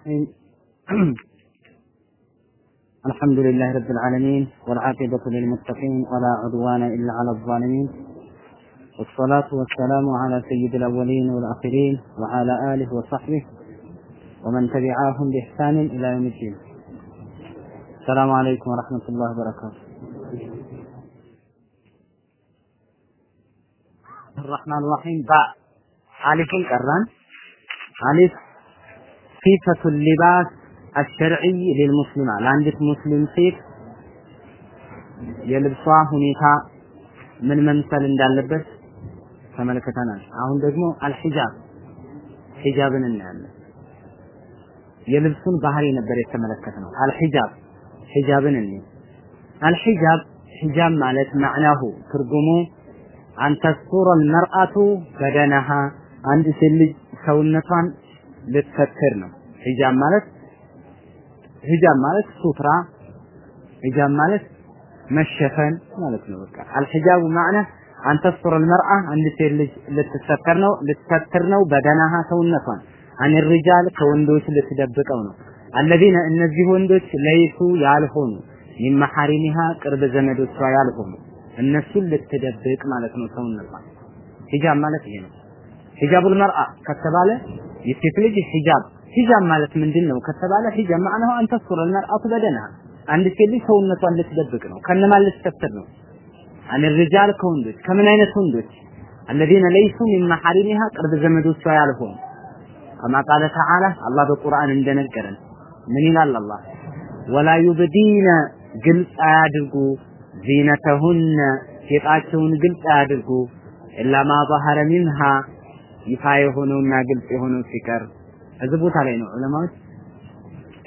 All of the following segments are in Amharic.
الرحيم. الحمد لله رب العالمين والعاقبة للمتقين ولا عدوان إلا على الظالمين. والصلاة والسلام على سيد الأولين والآخرين وعلى آله وصحبه ومن تبعاهم بإحسان إلى يوم الدين. السلام عليكم ورحمة الله وبركاته. الرحمن الرحيم. باء ألف القرآن ألف ሲፈቱ ሊባስ አሸርዒ ሊልሙስሊማ ለአንዲት ሙስሊም ሴት የልብሷ ሁኔታ ምን መምሰል እንዳለበት ተመልክተናል። አሁን ደግሞ አልሒጃብ ሒጃብን እናያለን። የልብሱን ባህሪ ነበር የተመለከትነው። አልሒጃብ ሒጃብን እንይ። አልሒጃብ ሒጃብ ማለት ማዕናሁ ትርጉሙ አንተስቱረ አልመርአቱ በደነሃ አንድ ሴት ልጅ ሰውነቷን ልትፈክር ነው። ሂጃብ ማለት ሂጃብ ማለት ሱትራ ሂጃብ ማለት መሸፈን ማለት ነው። በቃ አልሂጃቡ ማዕና አንተ ሱር አልመርአ አንድ ሴት ልጅ ልትሰተር ነው ልትሰትር ነው በደናሃ ሰውነቷን አን ሪጃል ከወንዶች ልትደብቀው ነው። አለዚነ እነዚህ ወንዶች ለይሱ ያልሆኑ من محارمها ቅርብ ዘመዶቿ ያልሆኑ እነሱን ልትደብቅ ማለት ነው ሰውነቷን። ሂጃብ ማለት ይሄ ነው። حجاب المرأة ከተባለ የሴት ልጅ ሂጃብ ሂጃብ ማለት ምንድን ነው ከተባለ ሂጃብ معناه أن تستر المرأة بدنها አንድ ሴት ልጅ ሰውነቷን ልትደብቅ ነው። ከነማን ልትሰትር ነው? عن الرجال ከወንዶች ከምን አይነት ወንዶች? الذين ليسوا من محارمها ቅርብ ዘመዶቿ ያልሆኑ كما قال تعالى አላህ በቁርአን እንደነገረን ምን ይላል አላህ ወላ ዩብዲነ ግልጽ አያድርጉ ዚነተሁነ ጌጣቸውን ግልጽ አያድርጉ ኢላ ማ ظهረ ሚንሃ ይፋ የሆነውና ግልጽ የሆነው ሲቀር እዚህ ቦታ ላይ ነው ዑለማዎች።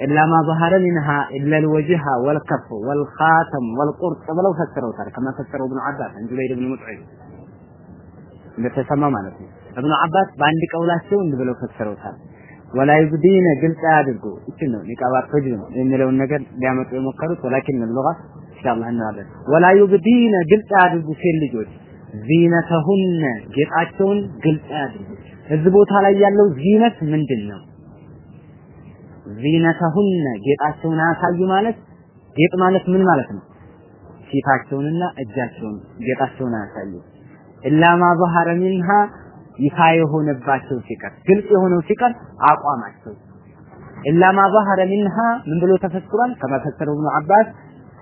ኢላ ማ ظهر منها الا الوجه والكف والخاتم والقرط ብለው ፈስረውታል። ከማ ፈሰረው ኢብኑ አባስ እንጂ ላይ ኢብኑ ሙጥዒም እንደተሰማ ማለት ነው። ኢብኑ አባስ በአንድ ቀውላቸው እንዲህ ብለው ፈስረውታል። ወላ ይብዲነ ግልጽ አያድርጉ። እቺ ነው ኒቃባ ተጅ ነው የሚለውን ነገር ሊያመጡ የሞከሩት። ወላኪን ልغ ኢንሻአላህ እናለን ወላ ይብዲነ ግልጽ አያድርጉ ሴት ልጆች። ዚነተሁነ ጌጣቸውን ግልጽ አያድርጉ። እዚህ ቦታ ላይ ያለው ዚነት ምንድን ነው? ዚነተሁነ ጌጣቸውን አያሳዩ ማለት ጌጥ ማለት ምን ማለት ነው? ፊታቸውንና እጃቸውን ጌጣቸውን አያሳዩ ኢላማ ባህረ ሚንሃ ይፋ የሆነባቸው ሲቀር ግልጽ የሆነው ሲቀር አቋማቸው ኢላማ ባህረ ሚንሃ ምን ብሎ ተፈስሯል? ከመፈሰሩ ኢብኑ አባስ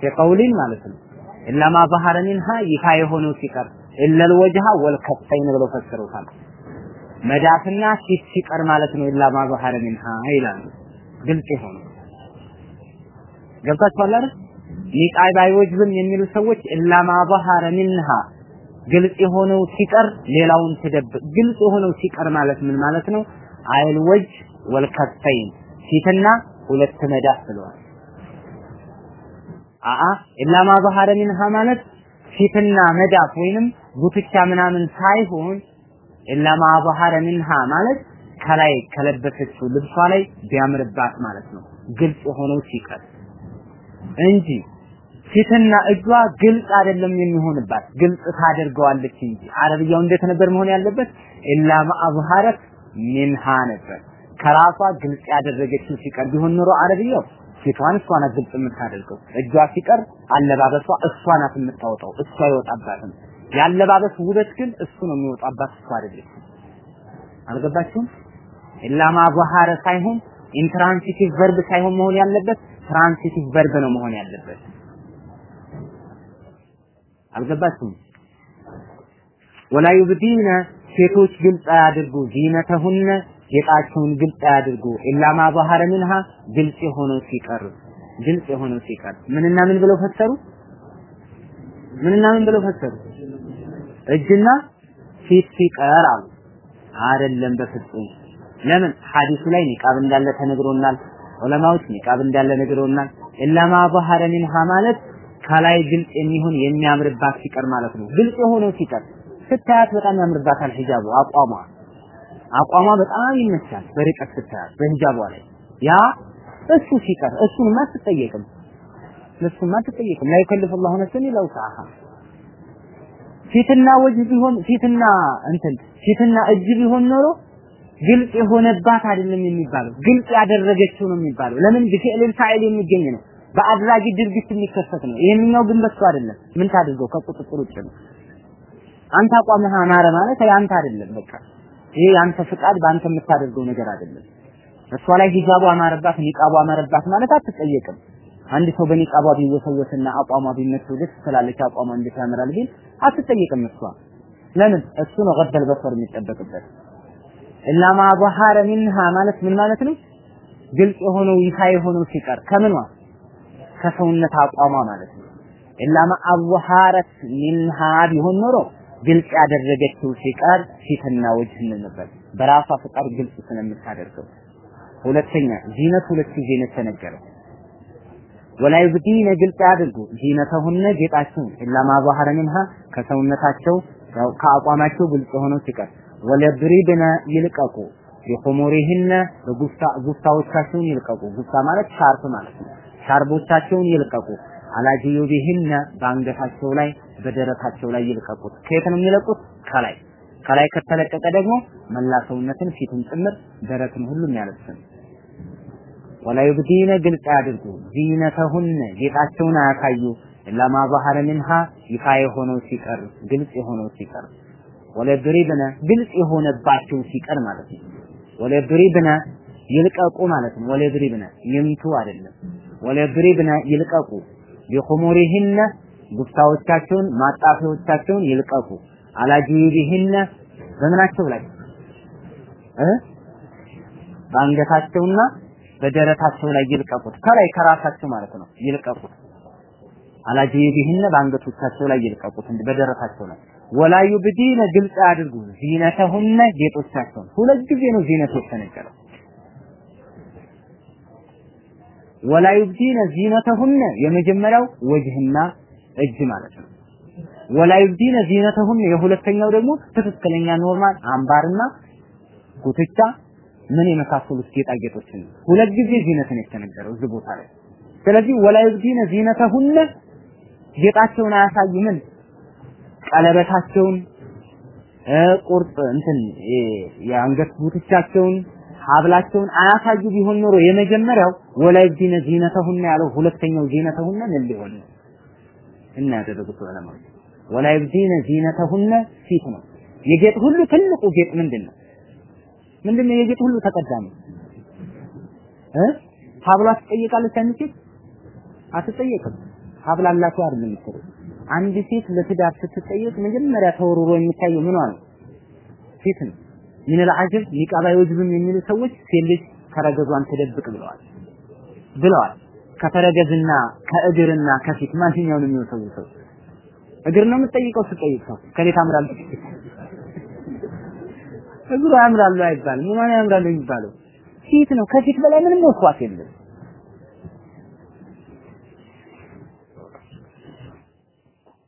የቀውሊን ማለት ነው። ኢላማ ባህረ ሚንሃ ይፋ የሆነው ሲቀር ኢለል ወጅሃ ወልከፈይን ብሎ ፈስረውታል። መዳፍና ፊት ሲቀር ማለት ነው። ኢላ ማ ظهر منها ይላሉ። ግልጽ የሆነ ገብታችኋል አይደል? ኒቃብ አይወጅብም የሚሉ ሰዎች ኢላ ማ ظهر منها ግልጽ የሆነው ሲቀር ሌላውን ትደብ ግልጽ የሆነው ሲቀር ማለት ምን ማለት ነው? አይል ወጅ ወልከፈይን ፊትና ሁለት መዳፍ ብለዋል። አአ ኢላ ማ ظهر منها ማለት ፊትና መዳፍ ወይንም ጉትቻ ምናምን ሳይሆን ኢላ ማ ሚንሃ ማለት ከላይ ከለበሰችው ልብሷ ላይ ቢያምርባት ማለት ነው። ግልጽ የሆነው ሲቀር እንጂ ፊትና እጇ ግልጽ አይደለም የሚሆንባት፣ ግልጽ ታደርገዋለች እንጂ አረብያው እንዴት ነበር መሆን ያለበት? ኢላ ማ ሚንሃ ነበር። ከራሷ ግልጽ ያደረገችው ሲቀር ቢሆን ኖሮ አረብያው ፊቷን እሷ ናት ግልጽ የምታደርገው። እጇ ሲቀር አለባበሷ እሷ ናት የምታወጣው፣ እሷ አይወጣባትም። ያለባበስ ውበት ግን እሱ ነው የሚወጣባት እሱ አይደለም። አልገባችሁም? ኢላማ ظهረ ሳይሆን ኢንትራንሲቲቭ ቨርብ ሳይሆን መሆን ያለበት ትራንሲቲቭ ቨርብ ነው መሆን ያለበት። አልገባችሁም? ወላ ዩብዲነ ሴቶች ግልጽ አያድርጉ ዚነተሁነ ጌጣቸውን ግልጽ አያድርጉ ኢላ ማ ظهረ ግልጽ የሆነው ሲቀር ግልጽ የሆነው ሲቀር ምንና ምን ብለው ፈሰሩ? ምንና ምን ብለው ፈሰሩ? እጅና ፊት ሲቀር አሉ። አይደለም በፍጹም ለምን ሐዲሱ ላይ ኒቃብ እንዳለ ተነግሮናል። ዑለማዎች ኒቃብ እንዳለ ነግሮናል። ኢላማ ባህረ ሚንሃ ማለት ከላይ ግልጽ የሚሆን የሚያምርባት ሲቀር ማለት ነው። ግልጽ የሆነው ሲቀር ስታያት በጣም ያምርባታል ሂጃቡ አቋሟ አቋሟ በጣም ይመቻል። በርቀት ስታያት በሂጃቧ ላይ ያ እሱ ሲቀር እሱንማ አትጠየቅም። እሱማ አትጠየቅም። ላ ዩከልፉ ላሁ ነፍሰን ኢላ ውስዓሃ ፊትና وجه ቢሆን ፊትና እንትን ፊትና እጅ ቢሆን ኖሮ ግልጽ የሆነባት አይደለም የሚባለው። ግልጽ ያደረገችው ነው የሚባለው። ለምን? بفعل فاعل የሚገኝ ነው። በአድራጊ ድርጊት የሚከሰት ነው። ይሄንኛው ግን በሱ አይደለም። ምን ታድርገው? ከቁጥጥር ውጭ ነው። አንተ አቋምህ አማረ ማለት ያንተ አይደለም። በቃ ይሄ ያንተ ፍቃድ በአንተ የምታደርገው ነገር አይደለም። እሷ ላይ ሂጃቡ አማረባት ኒቃቡ አማረባት ማለት አትጠየቅም። አንድ ሰው በኒቃቧ ቢወሰወስና አቋሟ ቢመቸው ደስ ትላለች አቋሟ እንዴት ያምራል ቢል አትጠየቅም እሷ። ለምን? እሱ ነው ገደል በሰር የሚጠበቅበት። እላ ማ ظهر منها ማለት ምን ማለት ነው? ግልጽ የሆነው ይፋ የሆነው ሲቀር ከምኗ ከሰውነት አቋሟ ማለት ነው። እላ ማ አظهرت منها ቢሆን ኖሮ ግልጽ ያደረገችው ሲቀር ፊትና ወጅ ነበር። በራሷ ፍቃድ ግልጽ ስለምታደርገው። ሁለተኛ ዚነት ሁለት ጊዜ ነው የተነገረው። ወላ ይብዲነ ግልጽ ያድርጉ ዚነተሁነ ጌጣቸውን ኢላማ ዛህረ ሚንሃ ከሰውነታቸው ከአቋማቸው ግልጽ ሆኖ ሲቀር ወለብሪብነ ይልቀቁ የኹሙሪህነ ጉፍታዎቻቸውን ይልቀቁ። ጉፍታ ማለት ሻርፕ ማለት ነው። ሻርቦቻቸውን ይልቀቁ። አላጅዩቢህነ በአንገታቸው ላይ በደረታቸው ላይ ይልቀቁት። ከየት ነው የሚለቁት? ከላይ ከላይ ከተለቀቀ ደግሞ መላ ሰውነትን ፊትን ጭምር ደረትን ሁሉም ያለብሰን ወላ ዩብዲነ ግልጽ አድርጉ ዚነተሁን ጌጣቸውን አያሳዩ ለማ ባህረ ምንሃ ይፋ የሆነው ሲቀር ግልጽ የሆነው ሲቀር ወለድሪብነ ግልጽ የሆነባቸው ሲቀር ማለት ነው። ወለድሪብነ ይልቀቁ ማለት ነው። ወለድሪብነ ይምቱ አይደለም። ወለድሪብነ ይልቀቁ ቢኹሙሪሂነ ጉፍታዎቻቸውን ማጣፊያዎቻቸውን ይልቀቁ። አላጂቢሂነ በምናቸው ላይ እ በአንገታቸውና በደረታቸው ላይ ይልቀቁት። ከላይ ከራሳቸው ማለት ነው ይልቀቁት። አላጂቢህነ በአንገቶቻቸው ላይ ይልቀቁት እንደ በደረታቸው ላይ። ወላ ዩብዲነ ግልጽ አድርጉ። ዚነተሁነ ጌጦቻቸውን። ሁለት ጊዜ ነው ዚነት የተነገረው። ወላ ዩብዲነ ዚነተሁነ የመጀመሪያው وجه ና እጅ ማለት ነው። ولا يبدين زينتهن የሁለተኛው ደግሞ ትክክለኛ normal አምባርና ጉትቻ ምን የመሳሰሉት ጌጣጌጦችን ሁለት ጊዜ زينة ን የተነገረው እዚህ ቦታ ላይ። ስለዚህ ولا يبدين زينتهن ጌጣቸውን አያሳዩ ምን ቀለበታቸውን ቁርጥ እንትን የአንገት ጉትቻቸውን ሀብላቸውን አያሳዩ ቢሆን ኖሮ የመጀመሪያው ወላይ ዚነ ዚነተሁነ ያለው ሁለተኛው ዚነተሁነ ምን ሊሆን ነው? እና ያደረጉት ዑለማ ወላይ ዚነ ዚነተሁነ ፊት ነው። የጌጥ ሁሉ ትልቁ ጌጥ ምንድን ነው ምንድነው የጌጥ ሁሉ ተቀዳሚ? እ? ሀብሏ ትጠየቃለች አንድ ሴት? አትጠየቅም። ሀብል አላቸው አይደል የምትለው አንድ ሴት ለትዳር ስትጠየቅ መጀመሪያ ተወርሮ የሚታየው ምኗ ነው? ሴት ነው። ምን ለአጀብ ኒቃባ ይወጅብም የሚሉ ሰዎች ሴት ልጅ ተረገዟን ትደብቅ ብለዋል። ብለዋል። ከተረገዝና ከእግርና ከፊት ማንኛውንም የሚወሰው ሰው እግር ነው የምትጠይቀው? ስትጠይቅ ሰው። ከሌት አምራል እግሩ ያምራሉ አይባልም። ማን ያምራሉ የሚባለው ፊት ነው። ከፊት በላይ ምንም ወስዋስ የለም።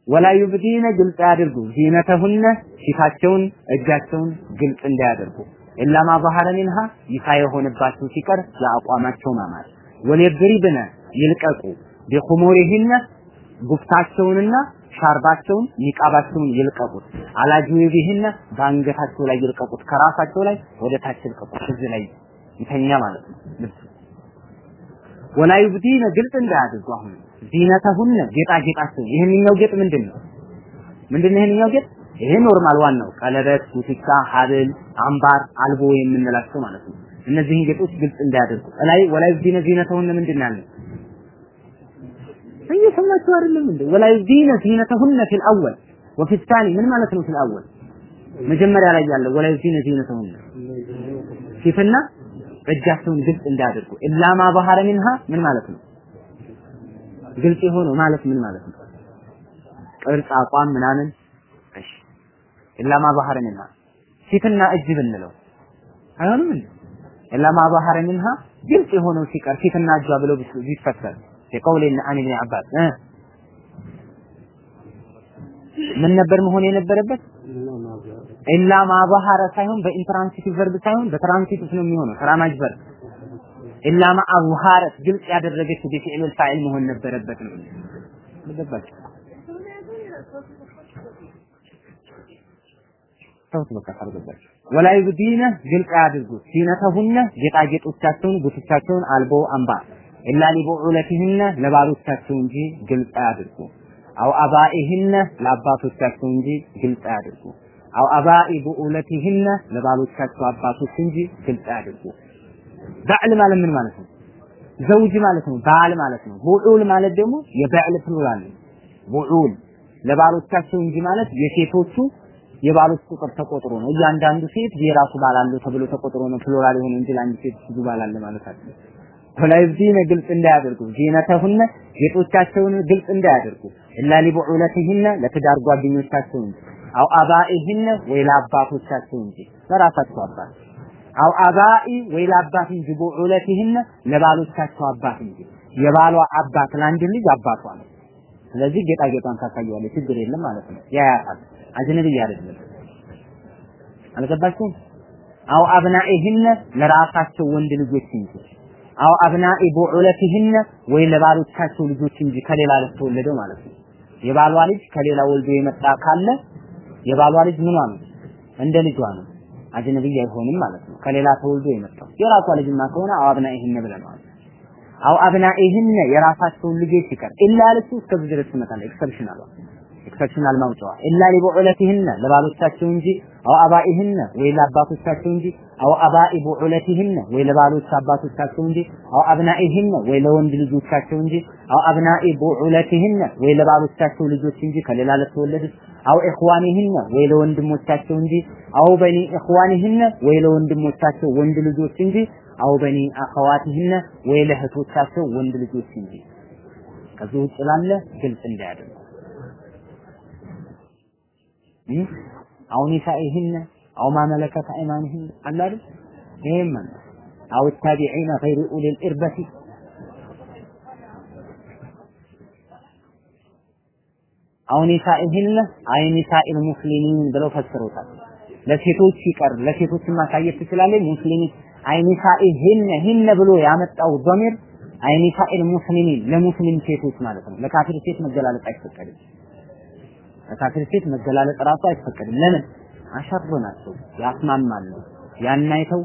ወላ ዩብዲነ ግልጽ ያድርጉ ዚነተሁነ ፊታቸውን እጃቸውን ግልጽ እንዳያደርጉ ኢላማ ባህረ ሚንሃ ይፋ የሆነባቸው ሲቀር የአቋማቸው ማማር ወለድሪብነ ይልቀቁ ቢኹሙሪሂነ ጉፍታቸውንና ሻርባቸውን ኒቃባቸውን ይልቀቁት። አላጅዊቢህነ በአንገታቸው ላይ ይልቀቁት። ከራሳቸው ላይ ወደ ታች ይልቀቁት። እዚህ ላይ ይተኛ ማለት ነው። ወላ ዩብዲነ ግልጽ እንዳያደርጉ አሁን። ዚነተሁነ ጌጣጌጣቸው። ይህንኛው ጌጥ ምንድን ነው ምንድን ነው ይህንኛው ጌጥ? ይሄ normal ዋናው ቀለበት ጉትቻ ሀብል አምባር አልቦ የምንላቸው ማለት ነው። እነዚህን ጌጦች ግልጽ እንዳያደርጉ ላይ ولا يبدين زينتهن ምንድን ነው እየሰማችሁ አይደለም እንዴ? ولا يبدين زينتهن في الأول وفي الثاني ምን ማለት ነው? في الأول መጀመሪያ ላይ ያለው ولا يبدين زينتهن ፊትና እጃቸውን ግልጽ እንዳያደርጉ إلا ما ظهر منها ምን ማለት ነው? ግልጽ የሆነው ማለት ምን ማለት ነው? ቅርጽ አቋም ምናምን እሺ إلا ما ظهر منها ፊትና እጅ ብንለው አይሆንም እንዴ? إلا ما ظهر منها ግልጽ የሆነው ሲቀር ፊትና እጇ ብለው ቢፈሰር የ قول عن ኢብኑ አባስ ምን ነበር መሆን የነበረበት إلا ما ظهر ሳይሆን በ intransitive verb ሳይሆን በ transitive ነው የሚሆነው ተራማጅ verb إلا ما أظهرت ግልጽ ያደረገች በ فعل فاعل መሆን ነበረበት ነው ገባችሁ ተውት በቃ ካልገባችሁ ولا يبدين ግልጽ ያድርጉ زينتهن ጌጣጌጦቻቸውን ጉቶቻቸውን አልቦ አምባር إلا لبعولتهن ለባሎቻቸው እንጂ ግልጽ ያድርጉ أو آبائهن ለአባቶቻቸው እንጂ ግልጽ ያድርጉ أو آباء بعولتهن ለባሎቻቸው አባቶች እንጂ ግልጽ ያድርጉ بعل ማለት ምን ማለት ነው? زوج ማለት ነው። ባል ማለት ነው። بعول ማለት ደግሞ የ بعل plural ነው። بعول ለባሎቻቸው እንጂ ማለት የሴቶቹ የባሎች ቁጥር ተቆጥሮ ነው። እያንዳንዱ ሴት የራሱ ባል አለው ተብሎ ተቆጥሮ ነው plural የሆነ እንጂ ለአንድ ሴት ብዙ ባል አለ ማለት አይደለም። ولا يبدين ግልጽ እንዳያደርጉ زينتهن ጌጦቻቸውን ግልጽ እንዳያደርጉ إلا لبعولتهن ለትዳር ጓደኞቻቸው እንጂ አው አባኢህነ ወይ ለአባቶቻቸው እንጂ ለራሳቸው አባት አው አባኢ ወይ ለአባት እንጂ ቡዑለቲህነ ለባሎቻቸው አባት እንጂ የባሏ አባት ለአንድ ልጅ አባቷ ነው። ስለዚህ ጌጣጌጧን ታሳየዋለች፣ ችግር የለም ማለት ነው። ያያታል፣ አጅነብይ አይደለም። አልገባችሁም? አው አብናኢህነ ለራሳቸው ወንድ ልጆች እንጂ አው አብናኢ ቡዑለቲህነ ወይ ለባሎቻቸው ልጆች እንጂ ከሌላ ለተወለደው ማለት ነው። የባሏ ልጅ ከሌላ ወልዶ የመጣ ካለ የባሏ ልጅ ምኗ ነው? እንደ ልጇ ነው። أجنبي አይሆንም ማለት ነው። ከሌላ ተወልዶ የመጣው የራሷ ልጅማ ከሆነ أو أبنائهن ብለናል። أو أبنائهن የራሳቸውን ልጆች ይቀር إلا ለሱ እስከዚህ ድረስ ትመጣለች። exceptional exceptional ማውጫዋ إلا لبعولتهن ለባሎቻቸው እንጂ أو آبائهن ወይ ለአባቶቻቸው እንጂ أو آباء بعولتهن ወይ ለባሎች አባቶቻቸው እንጂ أو أبنائهن ወይ ለወንድ ልጆቻቸው እንጂ አው አብናኢ ቡዑለቲህነ ወይ ለባሎቻቸው ልጆች እንጂ ከሌላ ለተወለዱት አው ኢኽዋኒህነ ወይ ለወንድሞቻቸው እንጂ አው በኒ ኢኽዋኒህነ ወይ ለወንድሞቻቸው ወንድ ልጆች እንጂ አው በኒ አኸዋቲህነ ወይ ለእህቶቻቸው ወንድ ልጆች እንጂ ከዚህ ውጭ ላለ ግልጽ እንዳያደርጉ አው ኒሳኢህነ አው ማ መለከት አይማንህን አለ አይደል ይሄም أو التابعين غير أولي الإربة أو نسائهن أي نساء المسلمين ብለው ፈስሮታል። ለሴቶች ይቀር ለሴቶች ማሳየት ትችላለች። ሙስሊሚ أي نسائهن هن ብሎ ያመጣው ضمير أي نساء المسلمين ለሙስሊም ሴቶች ማለት ነው። ለካፊር ሴት መገላለጥ አይፈቀድም። ለካፊር ሴት መገላለጥ ራሱ አይፈቀድም። ለምን? አሸር ናቸው፣ ያስማማሉ። ያን አይተው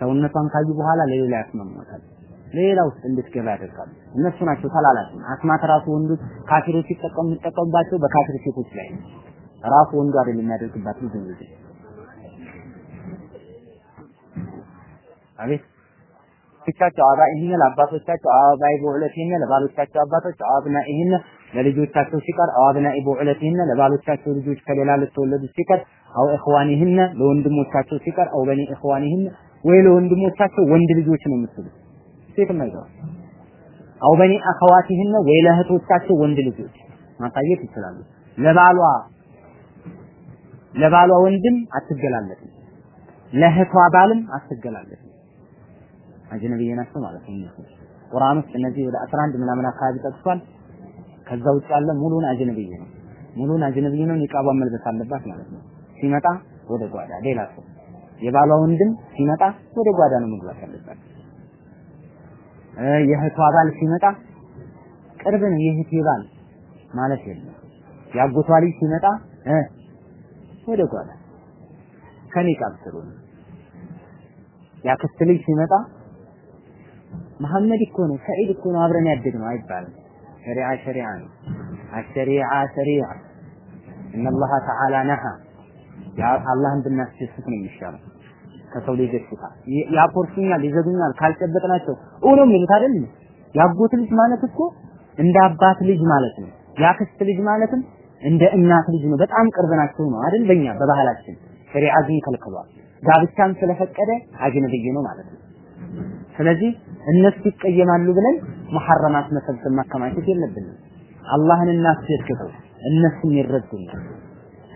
ሰውነቷን ካዩ በኋላ ለሌላ ያስማማታል። ሌላ ውስጥ እንድትገባ ያደርጋሉ። እነሱ ናቸው ተላላፊ። አስማት ራሱ ወንዶች ካፊሮች ሲጠቀሙ የሚጠቀሙባቸው በካፊር ሴቶች ላይ ራሱ ወንዱ አይደለም የሚያደርግባት ብዙ ጊዜ አቤት ብቻቸው አባኢህነ ለአባቶቻቸው አባይ ቡዕለቲህነ ለባሎቻቸው አባቶች አብናኢህነ ለልጆቻቸው ሲቀር አብናኢ ቡዕለቲህነ ለባሎቻቸው ልጆች ከሌላ ለተወለዱ ሲቀር አው ኢኽዋኒህነ ለወንድሞቻቸው ሲቀር አው በኒ ኢኽዋኒህነ ወይ ለወንድሞቻቸው ወንድ ልጆች ነው የምትሉት ሴት ማይገባ አው በኒ አኸዋቲህነ ወይ ለእህቶቻቸው ወንድ ልጆች ማሳየት ይችላሉ። ለባሏ ለባሏ ወንድም አትገላለጥም፣ ለእህቷ ባልም አትገላለጥም። አጅነብዬ ናቸው ማለት ነው። ቁርአን ውስጥ እነዚህ ወደ 11 ምናምን አካባቢ ጠቅሷል። ከዛ ውጭ ያለ ሙሉን አጅነብዬ ነው። ሙሉን አጅነብዬ ነው። ኒቃቧን መልበስ አለባት ማለት ነው። ሲመጣ ወደ ጓዳ ሌላ ሰው የባሏ ወንድም ሲመጣ ወደ ጓዳ ነው መግባት ያለባት። የእህቷ ባል ሲመጣ ቅርብ ነው የእህቴ ባል ማለት የለም። ያጎቷ ልጅ ሲመጣ ወደ ጓዳ ከኒቃብ ስሩ ነው። ያክስት ልጅ ሲመጣ መሐመድ እኮ ነው ሰዒድ እኮ ነው አብረን ያደግነው አይባልም። ሸሪዓ ሸሪዓ ነው። አሸሪዓ ሸሪዓ እነላህ ተዓላ ነሃ አላህን ብናስደስት ነው የሚሻለው ከሰው ልጅ ደስታ ያኮርሱኛል፣ ይዘጉኛል ካልጨበጥናቸው ኡኖ የሚሉት አይደል? ያጎት ልጅ ማለት እኮ እንደ አባት ልጅ ማለት ነው። ያክስት ልጅ ማለትም እንደ እናት ልጅ ነው። በጣም ቅርብ ናቸው ነው አይደል? በእኛ በባህላችን ሸሪዓ ግን ከልክሏል። ጋብቻን ስለፈቀደ አጅነብይ ነው ማለት ነው። ስለዚህ እነሱ ይቀየማሉ ብለን መሐረማት መሰብሰብ ማከማቸት የለብንም። አላህን እናስደስተው፣ እነሱን ይረዱናል።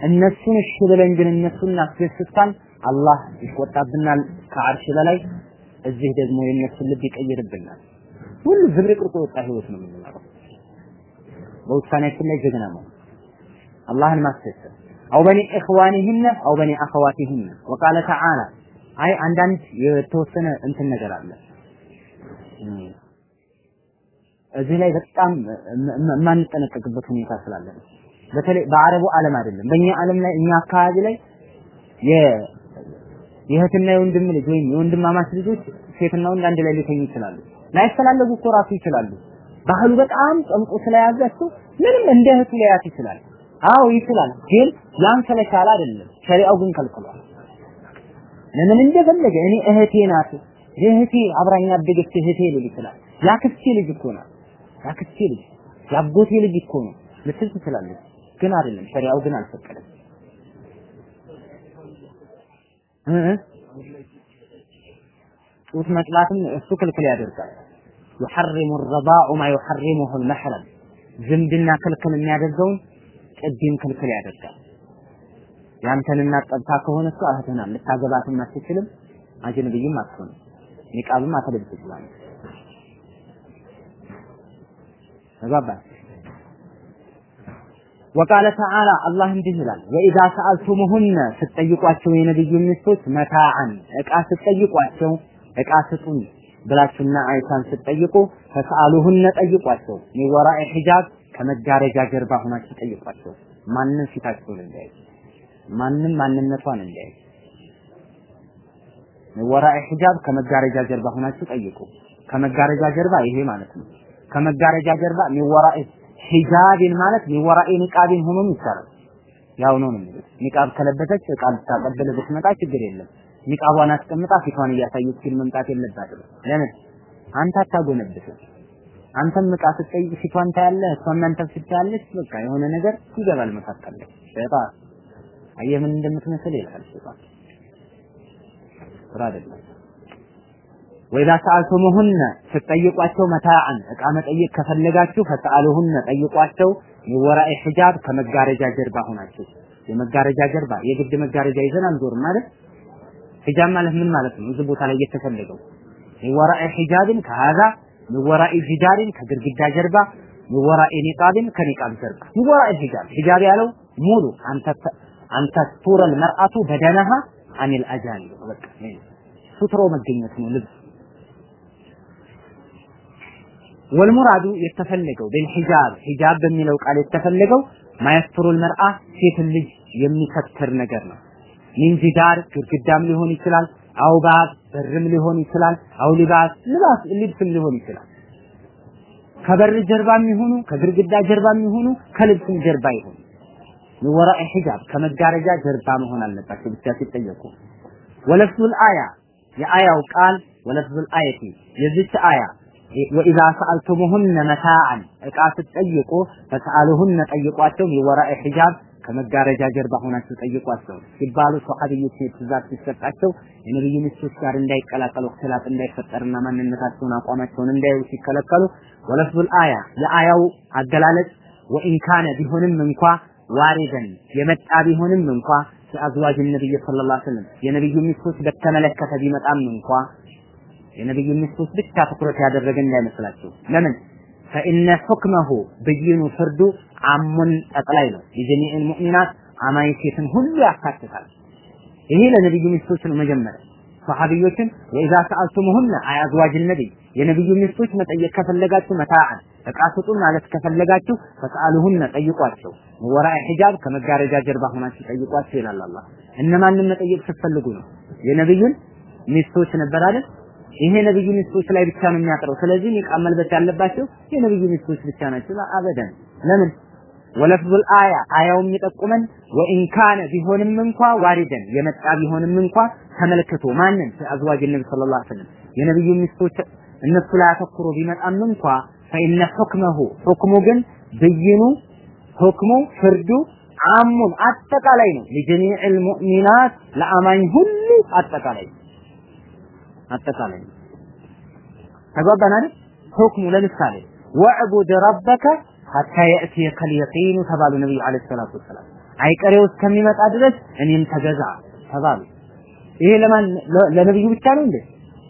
እነሱን እሺ ብለን ግን እነሱን እናስደስታል አላህ ይቆጣብናል ከአርሽ በላይ እዚህ ደግሞ የነሱን ልብ ይቀይርብናል። ሁሉ ዝብርቅርቅ የወጣ ህይወት ነው የምንኖረው። በውሳኔያችን ላይ ጀግና ነው። አላህን ማስደሰት አው በኒ ኢኽዋኒህነ አው በኒ አኸዋቲህነ ወቃለ ተዓላ አይ አንዳንድ የተወሰነ እንትን ነገር አለ እዚህ ላይ በጣም የማንጠነቀቅበት ሁኔታ ስላለ ነው። በተለይ በአረቡ ዓለም አይደለም በእኛ ዓለም ላይ እኛ አካባቢ ላይ የእህትና የወንድም ልጅ ወይም የወንድማማች ልጆች ሴትና ወንድ አንድ ላይ ሊተኙ ይችላሉ። ላይፈላለጉ እኮ ራሱ ይችላሉ። ባህሉ በጣም ጠምቆ ስለያዛቸው ምንም እንደ እህቱ ሊያያት ይችላል። አዎ ይችላል፣ ግን ያን ስለቻለ አይደለም። ሸሪዓው ግን ከልክሏል። ለምን እንደፈለገ እኔ እህቴ ናት የእህቴ አብራኛ አደገች እህቴ ሊል ይችላል። ያክስቴ ልጅ እኮ ናት፣ ያክስቴ ልጅ ያጎቴ ልጅ እኮ ነው ልትል ትችላለች። ግን አይደለም፣ ሸሪዓው ግን አልፈቀደም። ጡት መጥላትም እሱ ክልክል ያደርጋል። يحرم الرضاع ما يحرمه المحرم ዝምድና ክልክል የሚያደርገውን ቅድም ክልክል ያደርጋል። ያንተን እናት ጠብታ ከሆነ እሱ እህትህ ናት፣ ልታገባትም አትችልም፣ አጅነብይም አትሆንም፣ ኒቃብም አትለብስ ትችላለህ። ተግባባን? ወቃለ ተዓላ አላህ እንዲህ ይላል፣ ወኢዛ ሰአልቱሙሁነ ስትጠይቋቸው የነብዩ ሚስቶች መታዓን እቃ ስትጠይቋቸው እቃ ስጡኝ ብላችሁና አይሻን ስትጠይቁ ፈሰአሉሁነ ጠይቋቸው ሚወራኢ ሒጃብ ከመጋረጃ ጀርባ ሆናችሁ ጠይቋቸው። ማንም ፊታቸውን እንዳያይ፣ ማንም ማንነቷን እንዳያይ። ሚወራኢ ሒጃብ ከመጋረጃ ጀርባ ሆናችሁ ጠይቁ። ከመጋረጃ ጀርባ ይሄ ማለት ነው። ከመጋረጃ ጀርባ ሚወራኢ ሒጃብን ማለት ሚወራኢ ኒቃቢን ሆኖም ይቻላል። ያው ነው ነው ኒቃብ ከለበሰች እቃ ልታቀብል ብትመጣ ችግር የለም። ኒቃቧን አስቀምጣ ፊቷን እያሳየች ግን መምጣት የለባትም። ለምን አንተ አታጎነብስም። አንተም እቃ ስትጠይቅ ፊቷን ታያለህ፣ እሷም አንተም ፊት ታያለች። በቃ የሆነ ነገር ይገባል መካከል ላይ ሸይጣን አየህ ምን እንደምትመስል ይላል ሸይጣን። ስራ አይደለም። ወኢዛ ሰአልቱሙሁነ ስትጠይቋቸው መታዓን እቃ መጠየቅ ከፈለጋችሁ ፈሰአሉሁነ ጠይቋቸው ሚወራኢ ሒጃብ ከመጋረጃ ጀርባ ሆናችሁ የመጋረጃ ጀርባ የግድ መጋረጃ ይዘን አንዞርም ማለት ሒጃብ ማለት ምን ማለት ነው? እዚህ ቦታ ላይ የተፈለገው ሚወራኢ ሒጃብን ከሀዛ ሚወራኢ ጂዳርን ከግድግዳ ጀርባ ሚወራኢ ኒቃብን ከኒቃብ ጀርባ ሚወራኢ ሒጃብ ሒጃብ ያለው ሙሉ አንተ አንተ ቱረል መርአቱ በደነሃ አኒል አጃኒ በቃ ሱትሮ መገኘት ነው ልብስ ወልሙራዱ የተፈለገው ቢልሒጃብ ሒጃብ በሚለው ቃል የተፈለገው ማየስትሩል መርአ ሴትን ልጅ የሚሰትር ነገር ነው። ሚን ጂዳር ግድግዳም ሊሆን ይችላል፣ አው በርም ሊሆን ይችላል፣ አው ሊባስ ልባስ ልብስም ሊሆን ይችላል። ከበር ጀርባም ይሁኑ ከግድግዳ ጀርባም ይሁኑ ከልብስም ጀርባ ይሁኑ ወራኢ ሒጃብ ከመጋረጃ ጀርባ መሆን አለባቸው ብቻ ሲጠየቁ። ወለፍዙል አያ የአያው ቃል ወለፍዙል አየቲ የዚች አያ ወኢዛ ሰአልቱሙሁነ መታዓን እቃ ስትጠይቁ ፈሰአሉሁነ ጠይቋቸው የወራኢ ሒጃብ ከመጋረጃ ጀርባ ሆናችሁ ጠይቋቸው ሲባሉ ሶሐቢዮች ትእዛዝ ሲሰጣቸው የነብዩ ሚስቶች ጋር እንዳይቀላቀሉ እክትላጥ እንዳይፈጠርና ማንነታቸውን አቋማቸውን እንዳያዩ ሲከለከሉ ወለፍዙል አያ የአያው አገላለጽ ወኢን ካነ ቢሆንም እንኳ ዋሪደን የመጣ ቢሆንም እንኳ አዝዋጅ ነብይ ሰለላሁ ዐለይሂ ወሰለም የነብዩ ሚስቶች በተመለከተ ቢመጣም እንኳ የነብዩ ሚስቶች ብቻ ትኩረት ያደረገ እንዳይመስላችሁ። ለምን? ፈኢነ ሁክመሁ ብይኑ ፍርዱ አሙን ጠቅላይ ነው። የጀሚዕል ሙእሚናት አማኝ ሴትን ሁሉ ያካትታል። ይሄ ለነብዩ ሚስቶች ነው መጀመሪያ ሰሐቢዮችን ወኢዛ ሰአልቱሙሁነ አይ አዝዋጅ ነብይ የነብዩ ሚስቶች መጠየቅ ከፈለጋችሁ መታዓን እቃ ስጡ ማለት ከፈለጋችሁ ፈስአሉሁነ ጠይቋቸው ወራኢ ሒጃብ ከመጋረጃ ጀርባ ሆናችሁ ጠይቋቸው ይላል አላህ። እነማንን መጠየቅ ስትፈልጉ ነው? የነብዩን ሚስቶች ነበር አይደል? ይሄ ነብዩ ሚስቶች ላይ ብቻ ነው የሚያጥረው ስለዚህ ኒቃብ መልበስ ያለባቸው የነብዩ ሚስቶች ብቻ ናቸው። አበደን። ለምን ወለፍዙል አያ አያው የሚጠቁመን ወኢን ካነ ቢሆንም እንኳ ዋሪደን የመጣ ቢሆንም እንኳ ተመልክቶ ማንን? አዝዋጅ ነብይ ሰለላሁ ዐለይሂ ወሰለም። የነብዩ ሚስቶች እነሱ ላይ አተኩሮ ቢመጣም እንኳ ፈኢነ ሁክመሁ ሁክሙ ግን ብይኑ ሁክሙ ፍርዱ አሙን አጠቃላይ ነው። ለጀሚዕል ሙእሚናት ለአማኝ ሁሉ አጠቃላይ አጠቃላይ ተግባባን ሁክሙ ለምሳሌ ወዕቡድ ረበከ ሐታ የእቲየከል የቂኑ ተባሉ ነብዩ አለይሂ ሰላቱ ወሰላም አይቀሬው እስከሚመጣ ድረስ እኔም ተገዛ ተባሉ ይሄ ለማን ለነብዩ ብቻ ነው እንዴ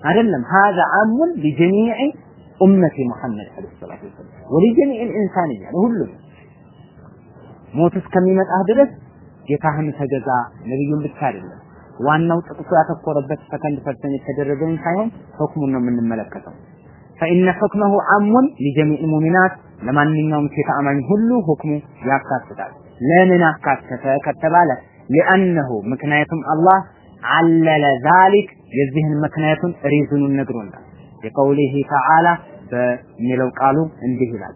አይደለም هذا عام لجميع ኡመቲ ሙሐመድ አለይሂ ሰላቱ ወሰላም ወለጀሚዕ الانسانيه ለሁሉም ሞት እስከሚመጣ ድረስ ጌታህን ተገዛ ነብዩን ብቻ አይደለም ዋናው ጥቅሱ ያተኮረበት ሰከንድ ፐርሰንት የተደረገውን ሳይሆን ሁክሙን ነው የምንመለከተው فإن حكمه عام لجميع المؤمنات ለማንኛውም ሴት አማኝ ሁሉ ሁክሙ ያካትታል። ለምን አካተተ ከተባለ ሊአነሁ ምክንያቱም አላህ አለለ ዛሊክ የዚህን ምክንያቱን ሪዝኑን ነግሮናል። የቀውሊሂ ተዓላ በሚለው ቃሉ እንዲህ ይላል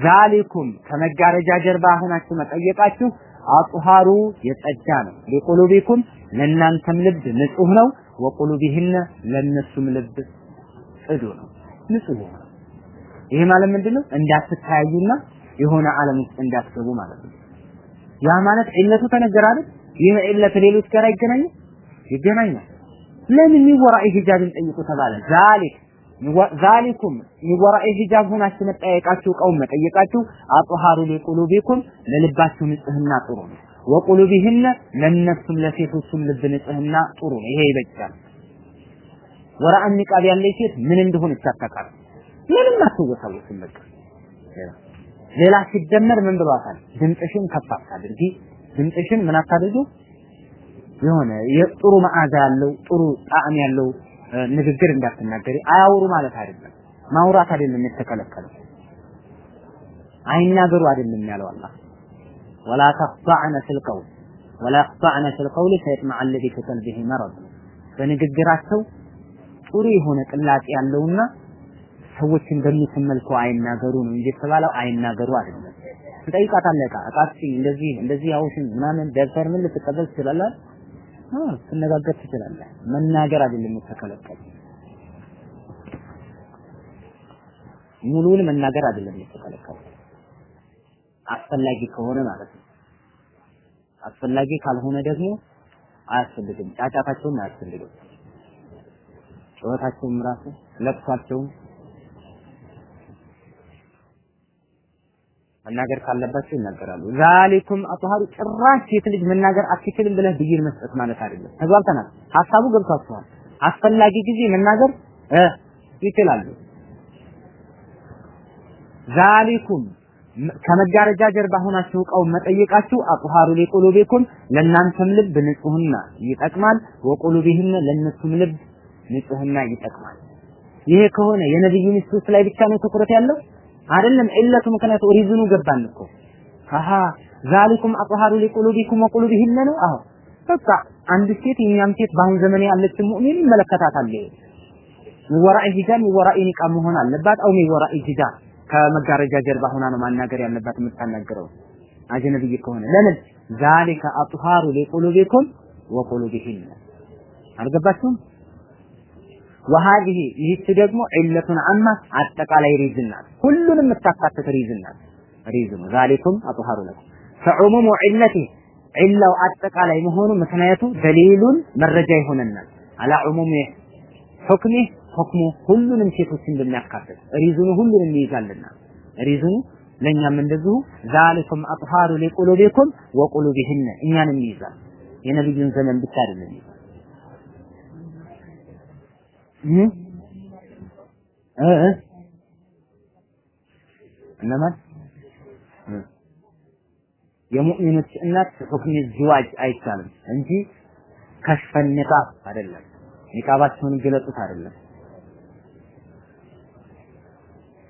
ዛሊኩም ከመጋረጃ ጀርባ ሆናችሁ መጠየቃችሁ አጥሃሩ የጸዳ ነው። ሊቁሉቢኩም ለእናንተም ልብ ንጹህ ነው። ወቁሉቢህነ ለእነሱም ልብ ጽዱ ነው፣ ንጹህ ነው። ይሄ ማለት ምንድነው? እንዳትታያዩና የሆነ ዓለም ውስጥ እንዳትገቡ ማለት ነው። ያ ማለት ዒለቱ ተነገረ አይደል? ይህ ዒለት ሌሎች ጋር አይገናኝም? ይገናኛል። ለምን ሚወራኢ ሂጃብን ጠይቁ ተባለ? ዛሊክ ዛሊኩም ሚወራኢ ሂጃብ ሆናችሁ መጠየቃችሁ ቀውም መጠየቃችሁ አጥሃሩ ሊቁሉቢኩም ለልባችሁ ንጽህና ጥሩ ነው። ወቁሉቢህነ ለነሱም ለሴቶቹም ልብ ንጽህና ጥሩ ነው። ይሄ ይበጃል። ወራአን ኒቃብ ያለች ሴት ምን እንደሆነ ይታወቃል። ምንም አትወሳወስም። በቃ ሌላ ሲደመር ምን ብሏታል? ድምፅሽን ከፍ አታድርጊ። ድምፅሽን ምን አታድርጊ? የሆነ የጥሩ መዓዛ ያለው ጥሩ ጣዕም ያለው ንግግር እንዳትናገሪ። አያውሩ ማለት አይደለም፣ ማውራት አይደለም የተከለከለው። አይናገሩ አይደለም ያለው አላህ ወላ ተኽضዕነ ፊል ቀውል ወላ የኽضዕነ ፊል ቀውል ፈየጥመዐ አለዚ ፊ ቀልቢሂ መረድ በንግግራቸው ጥሩ የሆነ ቅላጤ ያለውና ሰዎችን በሚስብ መልኩ አይናገሩ ነው እንጂ የተባለው አይናገሩ አይደለም። ትጠይቃታለህ ዕቃ ዕቃ እንደዚህ እንደዚህ አውሽኝ ምናምን ደብተር ምን ልትቀበል ትችላለህ? አዎ ትነጋገር ትችላለህ። መናገር አይደለም የተከለከለ። ሙሉውን መናገር አይደለም የተከለከለ። አስፈላጊ ከሆነ ማለት ነው። አስፈላጊ ካልሆነ ደግሞ አያስፈልግም። ጫጫታቸውም አያስፈልግም። ጩኸታቸውም ራሱ ለቅሷቸውም መናገር ካለባቸው ይናገራሉ። ዛሊኩም አጥሃሩ ጭራሽ ሴት ልጅ መናገር አትችልም ብለህ ብይን መስጠት ማለት አይደለም። ተግባብተናል። ሀሳቡ ገብቷችኋል። አስፈላጊ ጊዜ መናገር ይችላሉ። ዛሊኩም ከመጋረጃ ጀርባ ሆናችሁ እቃውን መጠየቃችሁ አጥሃሩ ሊቁሉቢኩም ለእናንተም ልብ ንጹህና ይጠቅማል። ወቁሉቢህም ለእነሱም ልብ ንጹህና ይጠቅማል። ይሄ ከሆነ የነብዩ ሚስቶች ላይ ብቻ ነው ትኩረት ያለው አይደለም። ዒለቱ ምክንያቱ ሪዝኑ ገባን እኮ አሃ ዛሊኩም አጥሃሩ ሊቁሉቢኩም ወቁሉቢህም ነው። አዎ በቃ አንድ ሴት የኛም ሴት በአሁን ዘመን ያለችን ሙእሚን ይመለከታታል። ሚወራኢ ሂጃብ ሚወራኢ ኒቃብ መሆን አለባት። አው ሚወራኢ ሂጃብ ከመጋረጃ ጀርባ ሆና ነው ማናገር ያለባት የምታናገረው አጅነብይ ከሆነ ለምን ዛሊከ አጥሃሩ ሊቁሉቢኩም ወቁሉቢሂም አልገባችሁም? ወሃዲሂ ይህች ደግሞ ዒለቱን አማ አጠቃላይ ሪዝን ናት። ሁሉንም የምታካትት ሪዝን ናት። ሪዝኑ ዛሊኩም አጥሃሩ ለኩም ፈዑሙሙ ዒለቲ ዒላው አጠቃላይ መሆኑ ምክንያቱ ደሊሉን መረጃ ይሆነናል። አላ ዑሙሚ ሁክሚ ሁክሙ ሁሉንም ሴቶች እንደሚያካትት ሪዝኑ ሁሉንም ይይዛልና ሪዝኑ ለእኛም እንደዚሁ ዛሊኩም አጥሃሩ ሊቁሉቢኩም ወቁሉቢህነ እኛንም ይይዛል። የነብዩን ዘመን ብቻ አይደለም እነማን የሙእሚኖች እናት ሁክም ዝዋጅ አይቻልም እንጂ ከሽፈን ኒቃብ አይደለም። ኒቃባቸውን ገለጡት አይደለም።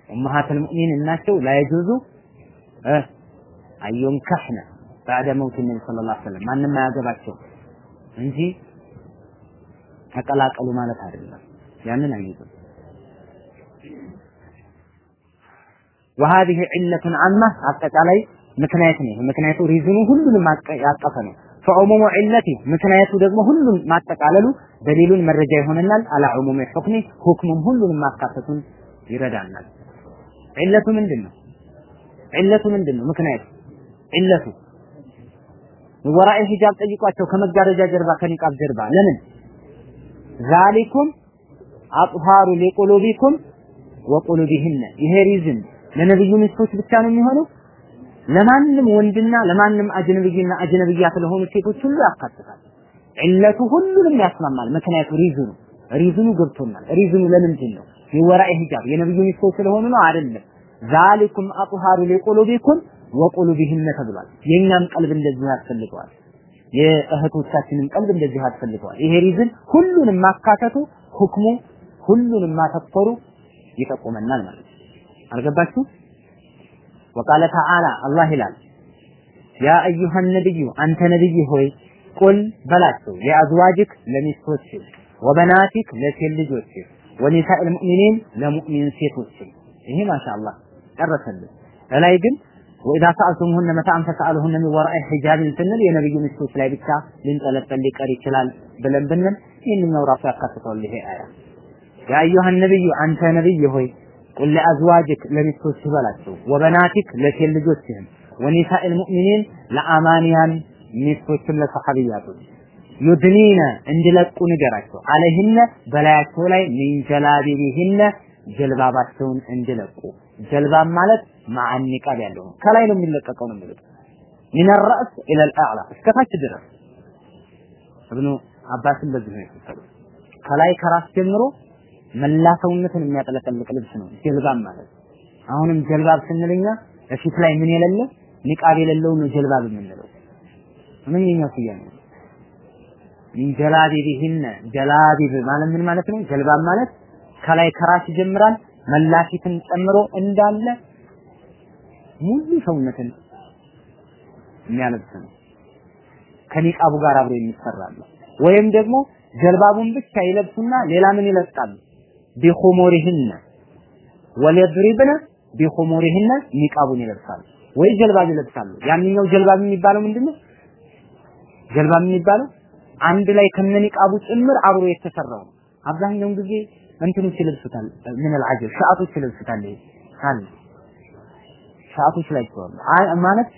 ኡመሃተል ሙእሚን እናቸው ላይጁዙ እ አዩን ከህነ ባዕደ መውት ነቢ ሰለላሁ ዐለይሂ ወሰለም ማንም አያገባቸው እንጂ ተቀላቀሉ ማለት አይደለም። ያንን አይይዙም። وهذه علة عامة አጠቃላይ ምክንያት ነው። ምክንያቱ ሪዝኑ ሁሉንም ያቀፈ ነው። فعموم علته ምክንያቱ ደግሞ ሁሉን ማጠቃለሉ ደሊሉን መረጃ ይሆነናል። አላ ዑሙም ሁክሚ ሁክሙም ሁሉንም ማካተቱን ይረዳናል። ዒለቱ ምንድን ነው? ዒለቱ ምንድን ነው? ምክንያቱ ዒለቱ ወራኢ ሂጃብ ጠይቋቸው ከመጋረጃ ጀርባ ከኒቃብ ጀርባ ለምን ዛሊኩም አጥሃሩ ሊቁሉቢኩም وقلوبهن። ይሄ reason ለነብዩ ሚስቶች ብቻ ነው የሚሆነው? ለማንም ወንድና ለማንም أجنبي ና أجنبيات ለሆኑ ሴቶች ሁሉ ያካትታል። ዒለቱ ሁሉንም ያስማማል። ምክንያቱ reason ኡ reason ኡ ገብቶናል። reason ኡ ለምንድን ነው? የ وراء حجاب። የነብዩ ሚስቶች ስለሆኑ ነው አይደለም? ذلكم أطهر لقلوبكم وقلوبهن ተብሏል። የኛም ቀልብ እንደዚህ ያስፈልገዋል። የእህቶቻችንን ቀልብ እንደዚህ ያስፈልገዋል። ይሄ reason ሁሉንም ማካተቱ ሁክሙ ሁሉንም ማተኮሩ ይጠቁመናል ማለት ነው። አልገባችሁ? ወቃለ ተዓላ አላህ ይላል ያ አዩሃ ነብዩ አንተ ነብይ ሆይ ቁል በላቸው የአዝዋጅክ ለሚስቶች ወበናቲክ ለሴት ልጆች ወኒሳኢል ሙእሚኒን ለሙእሚን ሴቶች። ይሄ ማሻአላህ ጨረሰልን እላይ ግን ወኢዛ ሰአልቱሙሁነ መታአን ፈሰአሉሁነ ሚን ወራኢ ሒጃብን ስንል የነብዩ ሚስቶች ላይ ብቻ ሊንጠለጠል ሊቀር ይችላል ብለን ብንል ይህንኛው ራሱ ያካትተዋል ይሄ አያ يا أيها النبي አንተ ነብይ ሆይ قل لأزواجك ለሚስቶች በላቸው፣ وبناتك ለሴት ልጆችህም፣ ونساء المؤمنين ለአማንያን ሚስቶችን ለሰሐቢያቶች يدنين እንዲለቁ ንገራቸው። عليهن በላያቸው ላይ من جلابيبهن ጀልባባቸውን እንዲለቁ። ጀልባብ ማለት معا ኒቃብ ያለው ነው። ከላይ ነው የሚለቀቀው ነው የሚሉት ሚን ራእስ ኢላ አልአዕላ እስከታች ድረስ እብኑ አባስን በዚህ ነው ከላይ ከራስ ጀምሮ መላ ሰውነትን የሚያጠለቀልቅ ልብስ ነው ጀልባብ ማለት። አሁንም ጀልባብ ስንልኛ እፊት ላይ ምን የሌለ ኒቃብ የሌለው ነው ጀልባብ የምንለው። ምንኛው ስያሜ ነው? ሚን ጀላቢቢሂነ ጀላቢብ ማለት ምን ማለት ነው? ጀልባብ ማለት ከላይ ከራስ ይጀምራል መላፊትን ጨምሮ እንዳለ ሙሉ ሰውነትን የሚያለብስ ነው። ከኒቃቡ ጋር አብሮ የሚሰራ ነው። ወይም ደግሞ ጀልባቡን ብቻ ይለብሱና ሌላ ምን ይለብሳሉ? ቢኹሙሪህነ ወለድሪብነ ቢኹሙሪህነ ኒቃቡን ይለብሳሉ ወይ ጀልባብ ይለብሳሉ። ያንኛው ጀልባብ የሚባለው ምንድነው? ጀልባብ የሚባለው አንድ ላይ ከነኒቃቡ ጭምር አብሮ የተሰራው ነው። አብዛኛውን ጊዜ እንትኖች ይለብሱታል። ምን አልዓጀብ ሻአቶች ይለብሱታል። ይሄ አለ ሻአቶች ላይ ተዋል ማለት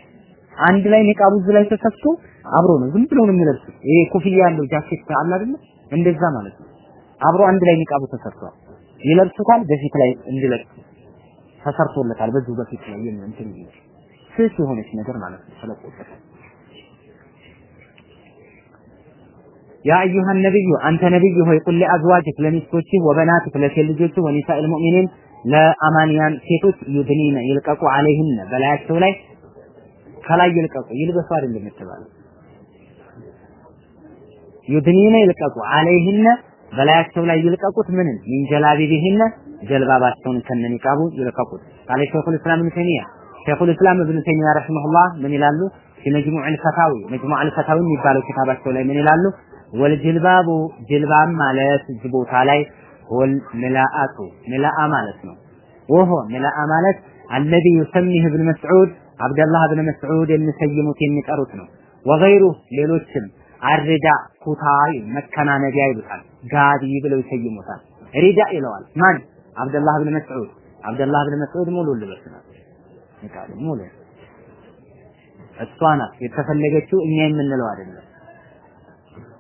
አንድ ላይ ኒቃቡ ላይ ተሰፍቶ አብሮ ነው ዝም ብለው ነው የሚለብሱት። ይሄ ኮፍያ ያለው ጃኬት አለ አይደል? እንደዛ ማለት ነው። አብሮ አንድ ላይ ኒቃቡ ተሰርቷል። ይለብሱታል። በፊት ላይ እንዲለብሱ ተሰርቶለታል። በዚሁ በፊት ላይ እንትን ስስ የሆነች ነገር ማለት ነው። ስለቆጠረ يا أيها النبي አንተ ነብይ ሆይ قل لأزواجك ለሚስቶችህ وبناتك ለሴት ልጆችህ ونساء المؤمنين ለአማንያን ሴቶች يدنين ይልቀቁ عليهن በላያቸው ላይ ከላይ ይልቀቁ ይልበሱ አይደለም የተባለው يدنين ይልቀቁ عليهن በላያቸው ላይ ይልቀቁት ምንን من جلابيبهن ጀልባባቸውን ከነኒቃቡ ይልቀቁት። قال شيخ الإسلام ኢብኑ ተይሚያ። شيخ الإسلام ኢብኑ ተይሚያ رحمه الله ምን ይላሉ? في አልፈታዊ መጅሙዕ አልፈታዊ የሚባለው ኪታባቸው ላይ ምን ይላሉ? ወልጅልባቡ ጅልባብ ማለት እዚህ ቦታ ላይ ወል ሚላአቱ ሚላአ ማለት ነው። ወሆ ሚላአ ማለት አለዚ ዩሰሚህ እብን መስዑድ አብደላህ እብን መስዑድ የሚሰይሙት የሚጠሩት ነው። ወገይሩ ሌሎችም አርዳ ኩታ መከናነቢያ ይሉታል ጋቢ ብለው ይሰይሙታል ሪዳ ይለዋል ማን አብደላህ ብን መስዑድ አብደላህ ብን መስዑድ ሙሉ ልበስ ነው ይቃሉ ሙሉ እሷ ናት የተፈለገችው እኛ የምንለው አይደለም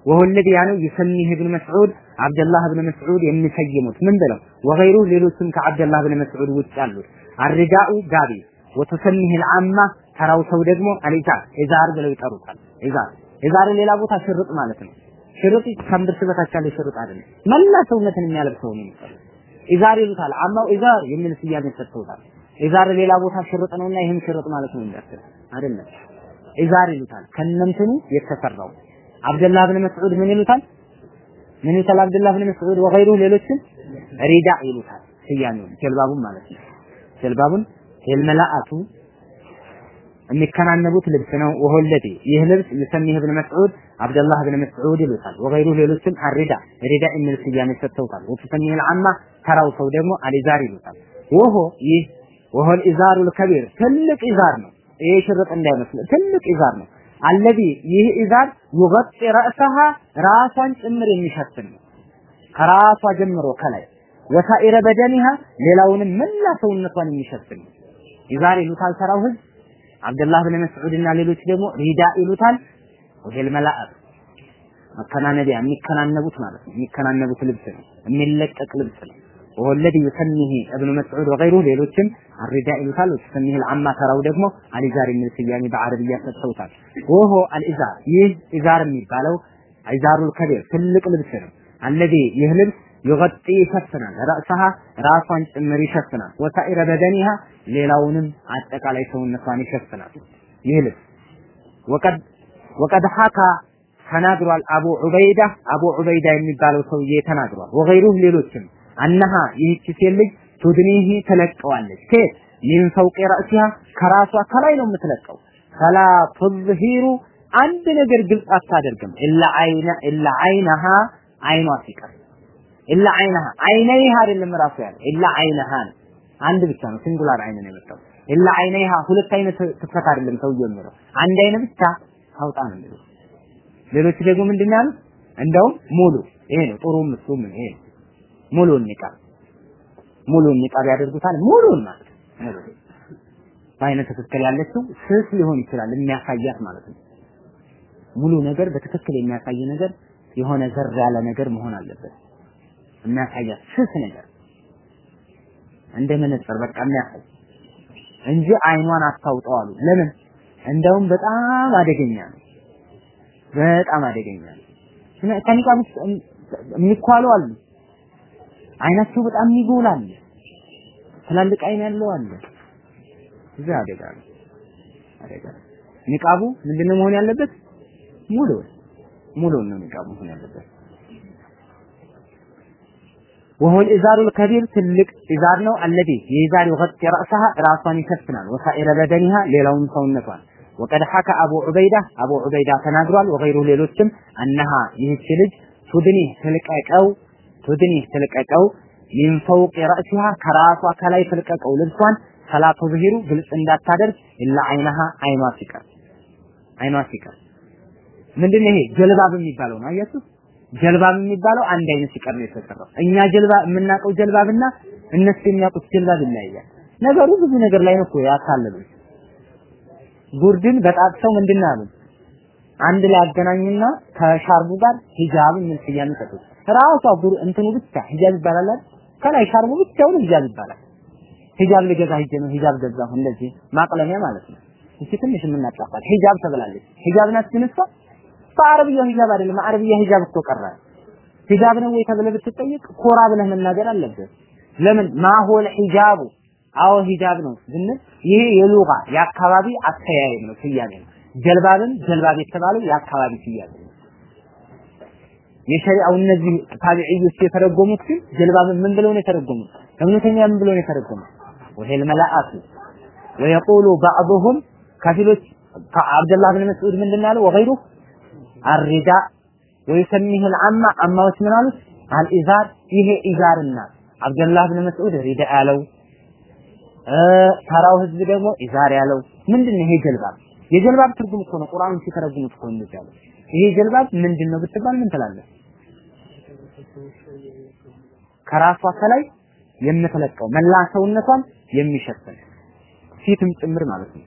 وهو الذي يعني يسميه ابن مسعود عبد الله بن مسعود የሚሰይሙት ምን ብለው ወገይሩ ሌሎችም ከአብደላህ ብን መስዑድ ውጭ ያሉት አርዳኡ ጋቢ ወተሰሚህ العامة ተራው ሰው ደግሞ አሊዛር ኢዛር ብለው ይጠሩታል ኢዛር ኢዛር ሌላ ቦታ ሽርጥ ማለት ነው። ሽርጥ ከእምብርት በታች ያለ ሽርጥ አይደለም። መላ ሰውነትን የሚያለብሰው ነው ኢዛር ይሉታል። አማው ኢዛር የሚል ስያሜ ሰጥተውታል። ኢዛር ሌላ ቦታ ሽርጥ ነውና ይህም ሽርጥ ማለት ነው እንዳትል አይደለም። ኢዛር ይሉታል። ከነምትኑ የተሰራው አብደላህ ብን መስዑድ ምን ይሉታል? ምን ይሉታል አብደላህ ብን መስዑድ? وغيره ሌሎችም ሪዳ ይሉታል። ስያሜውን ጀልባቡን ማለት ነው። ጀልባቡን الملاءة የሚከናነቡት ልብስ ነው። وهو الذي ይህ ልብስ يسميه ابن مسعود አብደላህ ብን መስዑድ ይሉታል። وغيره ሌሎችም الرداء ሪዳ የሚል ስያሜ ሰጥተውታል። وتسميه العامة ተራው ሰው ደግሞ الإزار ይሉታል። وهو ይህ وهو الإزار الكبير ትልቅ ኢዛር ነው። ይህ ሽርጥ እንዳይመስል ትልቅ ኢዛር ነው። الذي ይህ ኢዛር يغطي رأسها ራሷን ጭምር የሚሸፍን ነው። ከራሷ ጀምሮ ከላይ وسائر بدنها ሌላውንም መላ ሰውነቷን የሚሸፍን ነው። ኢዛር ይሉታል ተራው ህዝብ አብደላህ ብን መስዑድና ሌሎች ደግሞ ሪዳ ይሉታል። ወሄል መላእክ መከናነቢያ የሚከናነቡት ማለት ነው። የሚከናነቡት ልብስ ነው። የሚለቀቅ ልብስ ነው። ወለድ ይሰሚህ እብኑ መስዑድ ወገይሩ ሌሎችም አሪዳ ይሉታል። ወተሰሚህ አልአማ ተራው ደግሞ አልኢዛር የሚል ስያሜ በአረብያ ሰጥተውታል። ወሆ አልኢዛር ይህ ኢዛር የሚባለው ኢዛሩል ከቢር ትልቅ ልብስ ነው። አለዚ ይህ ልብስ ይغطي ይሸፍናል ራስها ራሷን ጭምር ይሸፍናል. ወሳኢረ በደኒሃ ሌላውንም አጠቃላይ ሰውነቷን ይሸፍናል። ይህ ልብስ ወቀድ ወቀድ ሐካ ተናግሯል አቡ ዑበይዳ። አቡ የሚባለው ሰውዬ ተናግሯል። ወገይሩህ ሌሎችም አነሃ ይህች ሴት ልጅ ቱድኒሂ ትለቀዋለች። ሴት ሚን ፈውቂ ራእሲሃ ከራሷ ከላይ ነው የምትለቀው። ፈላ ቱዝሂሩ አንድ ነገር ግልጽ አታደርግም። ኢላ አይና ኢላ አይነሃ አይኗ ሲቀር። إلا عينها عينيها አይደለም ራሱ ያለ إلا عينها አንድ ብቻ ነው። ሲንጉላር አይነ ነው የመጣው. ኢላ አይነይሃ ሁለት አይነት ትፈታ አይደለም ሰውየው የሚለው። አንድ አይነ ብቻ ታውጣ ነው የሚለው። ሌሎች ደግሞ ምንድን ያሉት? እንደውም ሙሉ። ይሄ ነው ጥሩ እሱ ምን ይሄ ሙሉን ኒቃብ ሙሉን ኒቃብ ያደርጉታል። ሙሉን ማለት ሙሉ በአይነ ትክክል ያለችው ስስ ሊሆን ይችላል። የሚያሳያት ማለት ነው። ሙሉ ነገር በትክክል የሚያሳይ ነገር የሆነ ዘር ያለ ነገር መሆን አለበት የሚያሳያት ስስ ነገር እንደ መነጽር በቃ የሚያሳይ እንጂ አይኗን አታውጠው አሉ። ለምን? እንደውም በጣም አደገኛ ነው። በጣም አደገኛ ነው። ከኒቃብ የሚኳሉ አሉ። አይናቸው በጣም ይጎላል ትላልቅ አይን ያለው አለ። እዚህ አደጋ ነው። አደጋ ኒቃቡ ምንድነው መሆን ያለበት? ሙሉ ሙሉ ነው ኒቃቡ መሆን ያለበት وهو الإزار الكبير تلك إزار نو الذي يزار يغطي رأسها رأسان يشفنال وسائر بدنها ليلون سونتان وقد حكى أبو عبيدة أبو عبيدة تناقرال وغيره ليلوتم أنها يهتلج تدني تلقاقو تدني تلقاقو من فوق رأسها كراسوا كلاي تلقاقو لبسوان فلا تظهر ግልጽ እንዳታደርግ ኢላ አይነሃ አይኗ ሲቀር አይኗ ሲቀር ምንድነው ይሄ ጀልባብ የሚባለው ነው አያችሁ ጀልባብ የሚባለው አንድ አይነት ሲቀር ነው የተሰራው። እኛ ጀልባ የምናውቀው ጀልባብና እነሱ የሚያውቁት ጀልባብ ይለያያል። ነገሩ ብዙ ነገር ላይ ነው እኮ ጉርድን በጣጥሰው ምንድን አሉ አንድ ላይ አገናኙና ከሻርቡ ጋር ሂጃብ ምን ስያሜ ሰጡት ራሷ ጉር እንትኑ ብቻ ሂጃብ ይባላል ከላይ ሻርቡ ብቻውን ሂጃብ ይባላል። ሂጃብ ልገዛ ሂጄ ነው ሂጃብ ገዛሁ እንደዚህ ማቅለሚያ ማለት ነው። እቺ ትንሽ የምናጣፋት ሂጃብ ተብላለች። ሂጃብ ናት ግን እሷ በአረብያ ሂጃብ አይደለም። አረብያ ሂጃብ እኮ ቀረ። ሂጃብ ነው ወይ ተብለህ ብትጠይቅ ኮራ ብለህ መናገር አለብህ። ለምን ማሆል ሂጃቡ አዎ ሂጃብ ነው ብንል ይሄ የሉጋ የአካባቢ አተያየም ነው ስያሜ ነው። ጀልባብን ጀልባብ የተባለው የአካባቢ ስያሜ ነው። የሸሪዓው እነዚህ ታቢዒዮች የተረጎሙት ግን ጀልባብን ምን ብለው ነው የተረጎሙት? እምነተኛ ምን ብለው ነው የተረጎሙት? ወሄል መላእክ ወየቁሉ ባዕዱሁም ከፊሎች አብደላህ ብን መስዑድ ምንድን አለው ወገይሩህ አሪዳ ወይሰሚህ አልአማ አማዎች ምን አሉት? አልኢዛር ይሄ ኢዛርና አብደላህ ብን መስዑድ ሪዳ ያለው ተራው ህዝብ ደግሞ ኢዛር ያለው ምንድን ነው? ይሄ ጀልባብ የጀልባብ ትርጉም እኮ ነው። ቁርአኑን ሲተረጉም እኮ ነው ያለው። ይሄ ጀልባብ ምንድን ነው ብትባል ምን ትላለህ? ከራሷ ከላይ የምትለቀው መላ ሰውነቷን የሚሸፍን ፊትም ጭምር ማለት ነው።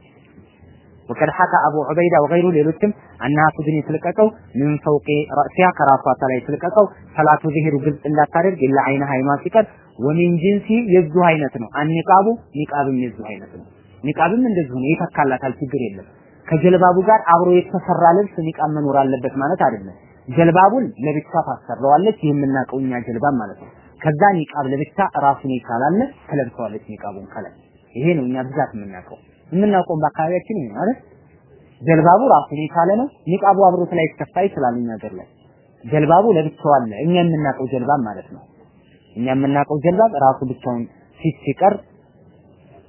ወቀድ ሐካ አቡ ዑበይዳ ወገይሩ ሌሎችም አናሃ ሱጁን የተለቀቀው ምን ፈውቄ ረእሲያ ከራሷ ላይ የተለቀቀው ሰላቱ ዝሂሩ ግልጽ እንዳታደርግ የለ አይነ ሃይማ ሲቀር ወሚን ጂንሲ የዚሁ አይነት ነው። አንቃቡ ኒቃብም የዚሁ አይነት ነው። ኒቃብም እንደዚሁ ነው። ይተካላታል፣ ችግር የለም። ከጀልባቡ ጋር አብሮ የተሰራ ልብስ ኒቃብ መኖር አለበት ማለት አይደለም። ጀልባቡን ለብቻ ታሰረዋለች፣ የምናውቀው እኛ ጀልባብ ማለት ነው። ከዛ ኒቃብ ለብቻ ራሱን ይቻላል፣ ትለብሰዋለች ኒቃቡን ከላይ። ይሄ ነው እኛ ብዛት የምናውቀው። የምናውቀው በአካባቢያችን ይሄ ማለት ጀልባቡ ራሱን የቻለ ነው? ኒቃቡ አብሮት ላይ ይከፋ ይችላል እኛ ሀገር ላይ። ጀልባቡ ለብቻው አለ። እኛ የምናውቀው ጀልባብ ማለት ነው። እኛ የምናውቀው ጀልባብ ራሱ ብቻውን ፊት ሲቀር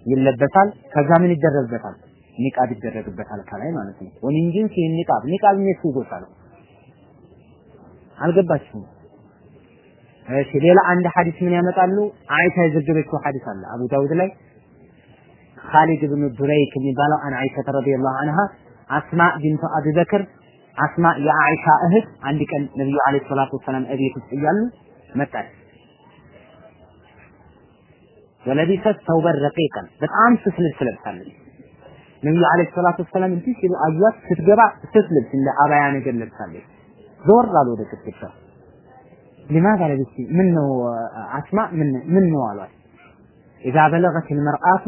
ይለበሳል። ከዛ ምን ይደረግበታል? ኒቃብ ይደረግበታል ከላይ ማለት ነው። ومن جنس النقاب ኒቃብ የሚሱ ጎሳ ነው አልገባችሁም? እሺ ሌላ አንድ ሐዲስ ምን ያመጣሉ? አይሻ የዘገበችው ሐዲስ አለ አቡ ዳውድ ላይ ካሊድ ብን ዱረይክ የሚባለው عن عائشة رضي الله عنها أسماء بنت أبي بكر አስማ የአይሻ እህት አንድ ቀን ነብዩ عليه الصلاة والسلام እቤት ውስጥ እያሉ መጣች። ወለቢሰት ተውበን ረቂቀን በጣም ስስ ልብስ ለብሳለች። ነብዩ አለይሂ ሰላቱ ወሰላም እንዲህ ሲሉ አያት። ስትገባ ስስ ልብስ እንደ አባያ ነገር ለብሳለች። ዞር አሉ ወደ ግድግዳ ሊማዛ ለብሲ ምን ነው አስማ ምን ምን ነው አሏት። ኢዛ በለገት ልመርአቱ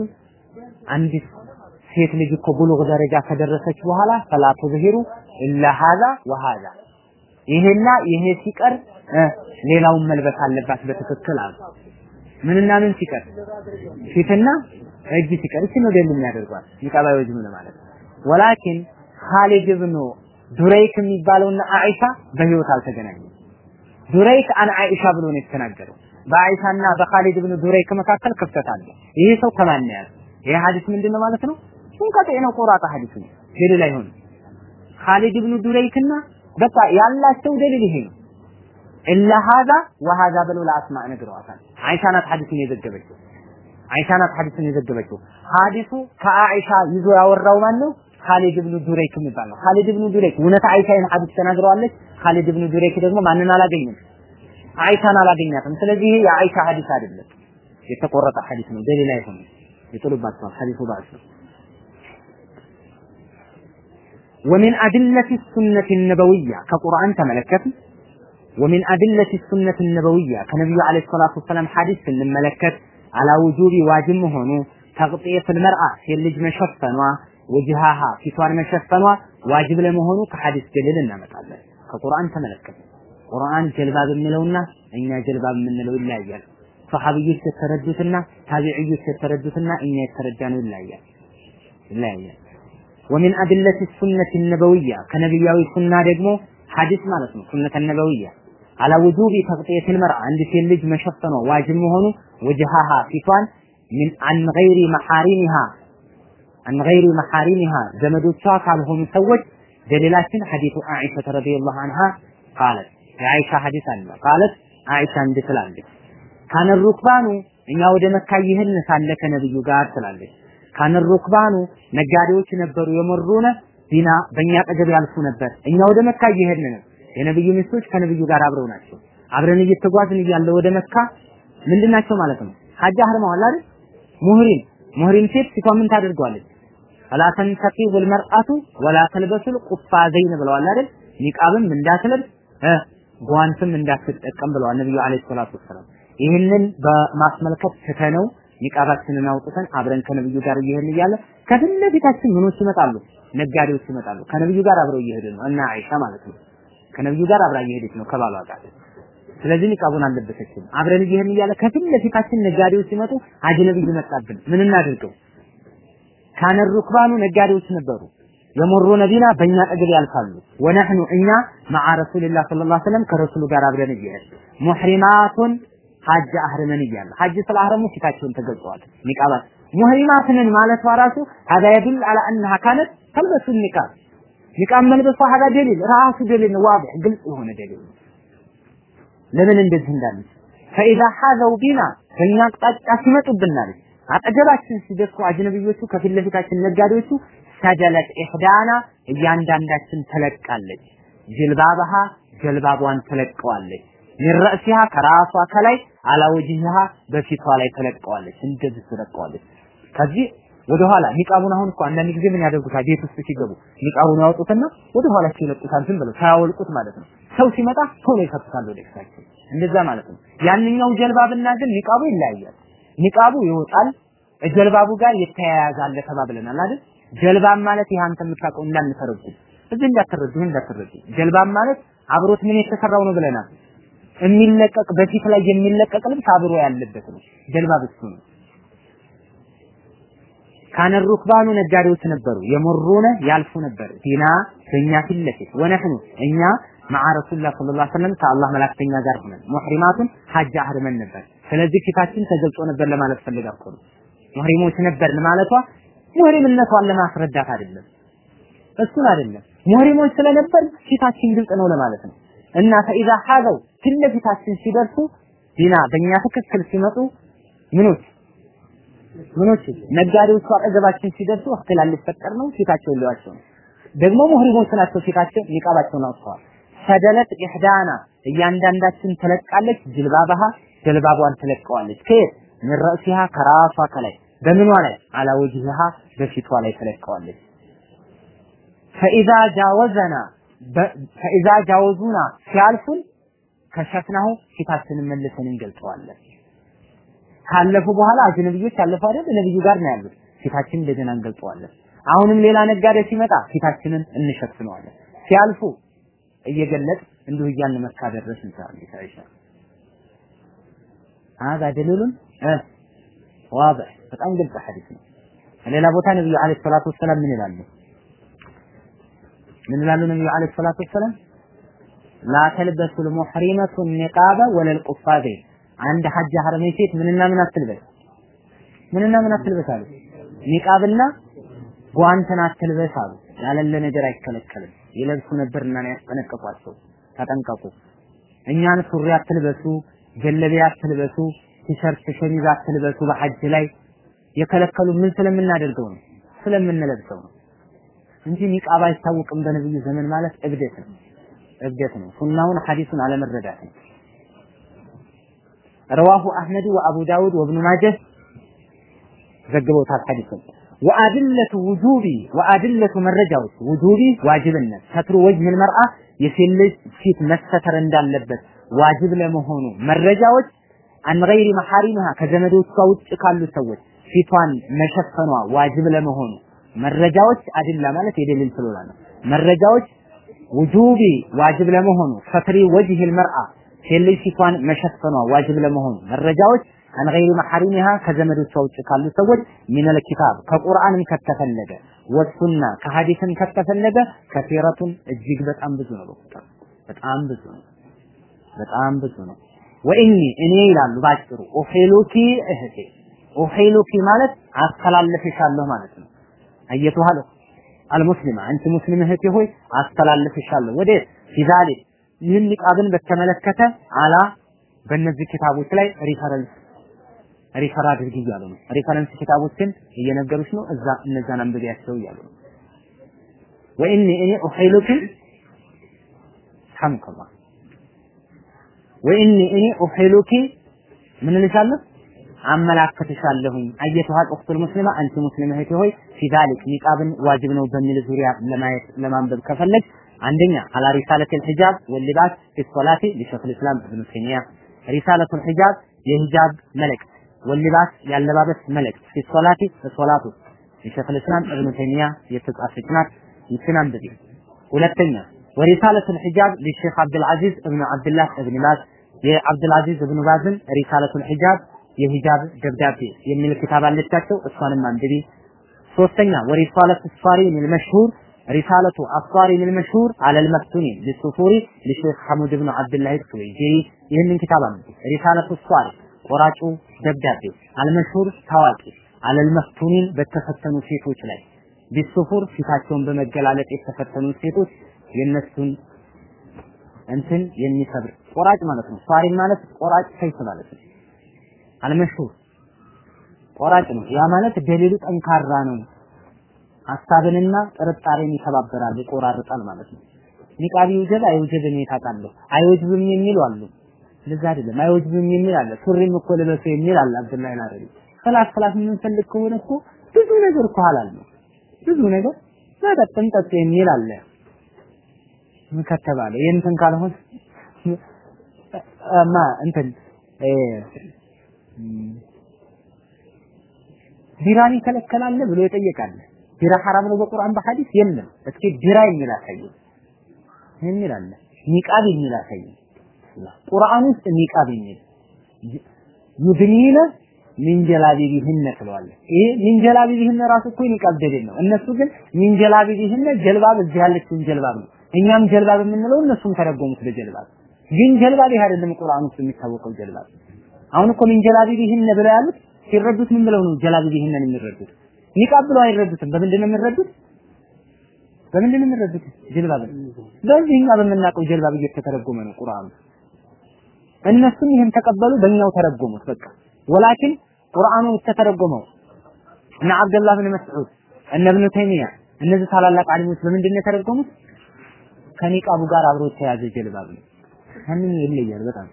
አንዲት ሴት ልጅ እኮ ብሉግ ደረጃ ከደረሰች በኋላ ፈላ ትዝሂሩ إلا هذا وهذا ይሄና ይሄ ሲቀር ሌላውን መልበስ አለባት በትክክል አሉ። ምንና ምን ሲቀር? ፊትና እጅ ሲቀር። እቺ ነው ደሊል የሚያደርጓት ይቀባዮጅ ምን ማለት ولكن ኻሊድ ብኑ ዱረይክ የሚባለውና አይሻ በህይወት አልተገናኙም። ዱረይክ عن عائشة ብሎ ነው የተናገረው። በአይሻና በኻሊድ ብኑ ዱረይክ መካከል ክፍተት አለ። ይሄ ሰው ከማን ነው ይሄ ሐዲስ ምንድነው ማለት ነው? منقطع ነው ቆራጣ ሐዲስ ነው። ደሊል አይሆንም። ኻሊድ ኢብኑ ዱረይክና በቃ ያላቸው ደሊል ይሄ ነው። إلا هذا وهذا ብለው ለአስማ ነግረዋታል። አይሻ ናት ሐዲሱን የዘገበችው። አይሻ ናት ሐዲሱን የዘገበችው። ሐዲሱ ከአይሻ ይዞ ያወራው ማን ነው? ኻሊድ ኢብኑ ዱረይክ የሚባል ነው። ኻሊድ ኢብኑ ዱረይክ እውነት አይሻ ይህን ሐዲስ ተናግረዋለች። ኻሊድ ኢብኑ ዱረይክ ደግሞ ማንን አላገኘም? አይሻን አላገኛትም። ስለዚህ ይሄ የአይሻ ሐዲስ አይደለም፣ የተቆረጠ ሐዲስ ነው። ደሊል አይሆንም። ይጥሉባቸዋል። ሐዲሱ ባስ ነው። ومن أدلة السنة النبوية كقرآن تملكت ومن أدلة السنة النبوية كنبي عليه الصلاة والسلام حديث الملكت على وجوب واجب هونو تغطية المرأة في اللج مشفنوا وجهها في توان مشفنوا واجب ለመሆኑ ከሐዲስ ደሊል እናመጣለን። ከቁርአን ተመለከት ቁርአን ጀልባብ የሚለውና እኛ ጀልባብ የምንለው ይለያያል። ሰሐቢዮች የተረዱትና ታቢዕዮች የተረዱትና እኛ የተረዳነው ይለያያል ይለያያል። ወሚን አድለት ሱነት ነበውያ ከነቢያዊ ሱና ደግሞ ሐዲስ ማለት ነው። ሱነት ነበውያ አላ ውጁቢ ተቅጤት ልመርአ አንድ ሴት ልጅ መሸፈኗ ዋጅብ መሆኑ ወጅሃሃ ፊቷን ምን አን ገይሪ መሐሪሚሃ አን ገይሪ መሐሪሚሃ ዘመዶቿ ካልሆኑ ሰዎች ደሊላችን ሐዲሱ አኢሻ ረዲየላሁ ዐንሃ ቃለት የአኢሻ ሐዲስ አለ ቃለት አኢሻ እንዲህ ትላለች ካነ ሩክባኑ እኛ ወደ መካ ይህን ሳለ ከነብዩ ጋር ትላለች። ካነ ሩክባኑ ነጋዴዎች ነበሩ የመሩነ ቢና በእኛ አጠገብ ያልፉ ነበር። እኛ ወደ መካ እየሄድን ነው። የነብዩ ሚስቶች ከነብዩ ጋር አብረው ናቸው። አብረን እየተጓዝን እያለ ወደ መካ ምንድን ናቸው ማለት ነው? ሐጅ አህርመዋል አይደል? ሙህሪም ሙህሪም ሴት ፊቷ ምን ታደርገዋለች? ፈላ ተንተቂቡ ልመርአቱ ወላ ተልበሱል ቁፋዘይን ብለዋል አይደል? ኒቃብም እንዳትለብስ ጓንትም እንዳትጠቀም ብለዋል ነብዩ አለይሂ ሰላቱ ወሰላም ይህንን በማስመልከት ትተነው ኒቃባችንን አውጥተን አብረን ከነብዩ ጋር እየሄድን እያለ ከፊት ለፊታችን ምኖች ይመጣሉ? ነጋዴዎች ይመጣሉ። ከነብዩ ጋር አብረው እየሄዱ ነው። እና አይሻ ማለት ነው። ከነብዩ ጋር አብራ እየሄደች ነው ከባሏ ጋር። ስለዚህ ኒቃቡን አልለበሰችም። አብረን እየሄድን እያለ ከፊት ለፊታችን ነጋዴዎች ሲመጡ አጅነብዩ መጣብን። ምን እናድርገው? ካነ ሩክባኑ ነጋዴዎች ነበሩ። የሞሮ ነቢና በእኛ አጠገብ ያልፋሉ። ወነህኑ እኛ መዓ ረሱልላህ ሰለላሁ ዐለይሂ ወሰለም ከረሱሉ ጋር አብረን እየሄድ ሙሕሪማቱን ሐጅ አህርመን እያለ ሐጅ ስላህረሙ ፊታቸውን ተገልጸዋል። ኒቃባት ሙሕሪማትንን ማለቷ ራሱ ሀዛ የዱል አላ አነሃ ካነት ተልበሱ ኒቃብ። ኒቃብ መልበሷ ሀዛ ደሊል ራሱ ደሊል ነው ግልጽ የሆነ ደሊል ለምን እንደዚህ እንዳለች? ፈኢዛ ሐዘው ቢና ከኛ አቅጣጫ ሲመጡብናል አጠገባችን ሲደርሱ አጅነብዮቹ ከፊት ለፊታችን ነጋዴዎቹ ሰደለት ኢህዳና እያንዳንዳችን ተለቃለች። ጅልባባሃ ጀልባቧን ተለቀዋለች ሚን ረእሲሃ ከራሷ ከላይ አላ ወጅሃ በፊቷ ላይ ተለቀዋለች እንደዚህ ተለቀዋለች ከዚህ ወደ ኋላ ኒቃቡን አሁን እኮ አንዳንድ ጊዜ ምን ያደርጉታል? ቤት ውስጥ ሲገቡ ኒቃቡን ያወጡትና ወደ ኋላ ይለቁታል ዝም ብለው ሳያወልቁት ማለት ነው። ሰው ሲመጣ ቶሎ ይከፍታል ወደ ፊታቸው እንደዛ ማለት ነው። ያንኛው ጀልባብና ግን ኒቃቡ ይለያያል። ኒቃቡ ይወጣል ጀልባቡ ጋር የተያያዛለ ተባብለናል አይደል? ጀልባም ማለት ይህ አንተ የምታውቀው እንዳንተረጉም እዚህ እንዳትረዱ እንዳትረዱ ጀልባም ማለት አብሮት ምን የተሰራው ነው ብለናል የሚለቀቅ በፊት ላይ የሚለቀቅ ልብስ አብሮ ያለበት ነው። ጀልባብ እሱ ነው። ካነ ሩክባኑ ነጋዴዎች ነበሩ። የመሩነ ያልፉ ነበር። ዲና በእኛ ፊት ለፊት ወነህኑ እኛ መዓ ረሱልላህ ሰለላሁ ዐለይሂ ወሰለም ከአላህ መላክተኛ ጋር ሆነን ሙሕሪማቱን ሐጅ አህርመን ነበር። ስለዚህ ፊታችን ተገልጾ ነበር ለማለት ፈልጋ እኮ ነው። ሙህሪሞች ነበርን ማለቷ ሙህሪምነቷን ለማስረዳት አይደለም። እሱን አይደለም። ሙህሪሞች ስለነበር ፊታችን ግልጽ ነው ለማለት ነው። እና ፈኢዛ ሐዘው ፊት ሲደርሱ ዲና በእኛ ትክክል ሲመጡ ምኖች? ምኖች ነጋዴዎቹ አጠገባችን ሲደርሱ እክትላል ሊፈጠር ነው ፊታቸውን ሊዋቸው ነው። ደግሞ ሙህሪሞች ናቸው ፊታቸው ኒቃባቸውን አውጥተዋል። ሰደለት ኢህዳና እያንዳንዳችን ተለቃለች ጅልባባሃ ጀልባቧን ተለቀዋለች። ከየት? ምን ረእሲሃ? ከራሷ ከላይ። በምኗ ላይ? አላ ወጅሃ በፊቷ ላይ ተለቀዋለች። ፈኢዛ ጃወዘና ፈኢዛ ጃወዙና ሲያልፉን ከሸፍናሁ ፊታችንን መልሰን እንገልጸዋለን ካለፉ በኋላ አጅነብዮች ያለፉ አይደል ነብዩ ጋር ነው ያሉት ፊታችንን እንደገና እንገልጸዋለን አሁንም ሌላ ነጋዴ ሲመጣ ፊታችንን እንሸፍነዋለን ሲያልፉ እየገለጥ እንዲሁ እያልን መካ ደረስ እንችላለን ኢሳይሻ هذا دليل اه واضح በጣም ግልጽ ሐዲስ ነው ሌላ ቦታ ነብዩ አለይሂ ሰላቱ ወሰላም ምን ይላሉ ምን ይላሉ ነብዩ አለይሂ ሰላቱ ወሰላም ላተልበሱ ልሙሕሪመቱ ኒቃበ ወለል ቁፋዘይን አንድ ሀጅ ሐረመች ሴት ምንና ምን አትልበስ ምንና ምን አትልበስ አሉ። ኒቃብና ጓንትን አትልበስ አሉ። የሌለ ነገር አይከለከልም። ይለብሱ ነበርና ነው ያስጠነቀቋቸው። ተጠንቀቁ። እኛን ሱሪ አትልበሱ፣ ጀለቢያ አትልበሱ፣ ቲሸርት ሸሚዝ አትልበሱ። በሐጅ ላይ የከለከሉ ምን ስለምናደርገው ነው ስለምንለብሰው ነው እንጂ ኒቃብ አይታወቅም በነብዩ ዘመን ማለት እብደት ነው። እብደት ነው። ሱናውን ሐዲሱን አለመረዳት ነው። ረዋሁ አህመድ ወአቡ ዳውድ ወብኑ ማጀህ ዘግበውታል ሐዲሱን። ወአድለቱ ውጁቢ ወአድለቱ መረጃዎች ውጁቢ ዋጅብነት ሰትሩ ወጅህል መርአ የሴት ልጅ ፊት መሰተር እንዳለበት ዋጅብ ለመሆኑ መረጃዎች አን ገይሪ መሐሪምሃ ከዘመዶቿ ውጭ ካሉ ሰዎች ፊቷን መሸፈኗ ዋጅብ ለመሆኑ መረጃዎች አድላ ማለት የደሊል ስለሆነ ነው። መረጃዎች ውጁቢ ዋጅብ ለመሆኑ ሰትሪ ወጅህል መርአ ሴት ልጅ ፊቷን መሸፈኗ ዋጅብ ለመሆኑ መረጃዎች አን ገይሪ መሐሪሚሃ ከዘመዶቿ ውጭ ካሉ ሰዎች ሚነል ኪታብ ከቁርአንም ከተፈለገ ወሱና ከሐዲስም ከተፈለገ ከሲረቱን እጅግ በጣም ብዙ ነው። በጣም ብዙ ነው። በጣም ብዙ ነው። وإني እኔ ይላሉ ባጭሩ أحيلك እህቴ أحيلك ማለት አስተላልፍሻለሁ ማለት ነው። أيتها الأخت المسلمة አንቺ ሙስሊም እህቴ ሆይ አስተላልፍሻለሁ ወደ في ذلك ይህን ኒቃብን በተመለከተ على በእነዚህ ኪታቦች ላይ reference refer አድርጊ እያሉ ነው። reference ኪታቦችን እየነገሩች ነው። እዛ እነዛን አንብቢያቸው እያሉ ነው። وإني እኔ أحيلك ሐምከላ وإني እኔ أحيلك ምን ልሻለሁ አመላክትሻለሁኝ أيتها الأخت المسلمة አንቺ ሙስሊም እህቴ ሆይ في ذلك ኒቃብን ዋጅብ ነው በሚል ዙሪያ ለማየት ለማንበብ ከፈለግ አንደኛ على رسالة الحجاب واللباس في الصلاة لشيخ الإسلام ابن تيمية رسالة الحجاب የሂጃብ መልእክት واللباس ያለባበስ መልእክት في الصلاة በሶላቱ የሸይኹል ኢስላም ኢብኑ ተይሚያ የተጻፈች ናት። ይችን አንብቢ። ሁለተኛ ورسالة الحجاب ለሼክ አብዱል አዚዝ ኢብኑ አብዱላህ ኢብኑ ባዝ የአብዱል አዚዝ ኢብኑ ባዝን رسالة الحجاب የሂጃብ ደብዳቤ የሚል ኪታብ አለቻቸው። እሷንም አንብቢ። ሶስተኛ ورسالة الصارم المشهور رسالة الصارم المشهور على المفتونين بالسفور ለሼክ ሐሙድ ብን አብዱላህ ቱወይጅሪ ይህንን ኪታብ አንብቢ። رسالة الصارم ቆራጩ ደብዳቤ አልመሽሁር ታዋቂ አለል መፍቱኒን በተፈተኑ ሴቶች ላይ ቢሱፉር ፊታቸውን በመገላለጥ የተፈተኑ ሴቶች የነሱን እንትን የሚሰብር ቆራጭ ማለት ነው። ሷሪ ማለት ቆራጭ ሰይፍ ማለት ነው። አልመሽሁር ቆራጭ ነው። ያ ማለት ደሊሉ ጠንካራ ነው። ሀሳብንና ጥርጣሬን ይተባበራል፣ ይቆራርጣል ማለት ነው። ኒቃቢ ውጀብ አይውጀብ እኔ ታውቃለሁ አይወጅብም የሚሉ አሉ። እንደዛ አይደለም። አይወጅብም የሚል አለ። ሱሪም እኮ ልበሱ የሚል አለ። አብዱላህ አልአረቢ ኸላስ ኸላስ የምንፈልግ ከሆነ እኮ ብዙ ነገር እኮ ሐላል ነው። ብዙ ነገር መጠጥ እንጠጥ የሚል አለ። ከተባለ የእንትን ካልሆነ ማ እንትን ቢራን ይከለከላል ብሎ ይጠየቃል። ቢራ ሐራም ነው በቁርአን በሐዲስ የለም። እስኪ ቢራ የሚል አሳዩ የሚል አለ። ኒቃብ የሚል አሳዩ ቁርአን ውስጥ ኒቃብ የሚል يدنين من جلابيبهن ይሄ من ራሱ እኮ ኒቃብ ደሊል ነው። እነሱ ግን من ጀልባብ እዚህ ያለችውን ጀልባብ ነው። እኛም ጀልባብ የምንለው እነሱም ተረጎሙት በጀልባብ። ግን ጀልባብ ይሄ አይደለም ቁርአን ውስጥ የሚታወቀው ጀልባብ። አሁን እኮ من جلابيبهن ብለው ያሉት ሲረዱት ምን ብለው ነው جلابيبهن ን የሚረዱት? ኒቃብ ብለው አይረዱትም። በምንድን ነው የሚረዱት? በምንድን ነው የሚረዱት? ጀልባብ በዚህ እኛ በምናውቀው ጀልባብ እየተተረጎመ ነው ቁርአኑ። እነሱም ይህን ተቀበሉ፣ በእኛው ተረጎሙት። በቃ ወላኪን ቁርአኑ የተተረጎመው እነ አብደላህ ብን መስዑድ እነ ኢብኑ ተይሚያ እነዚህ ታላላቅ አሊሞች በምንድን ነው የተረጎሙት? ከኒቃቡ ጋር አብሮ የተያዘ ጀልባብ ነው። ከምን ይለያል በጣም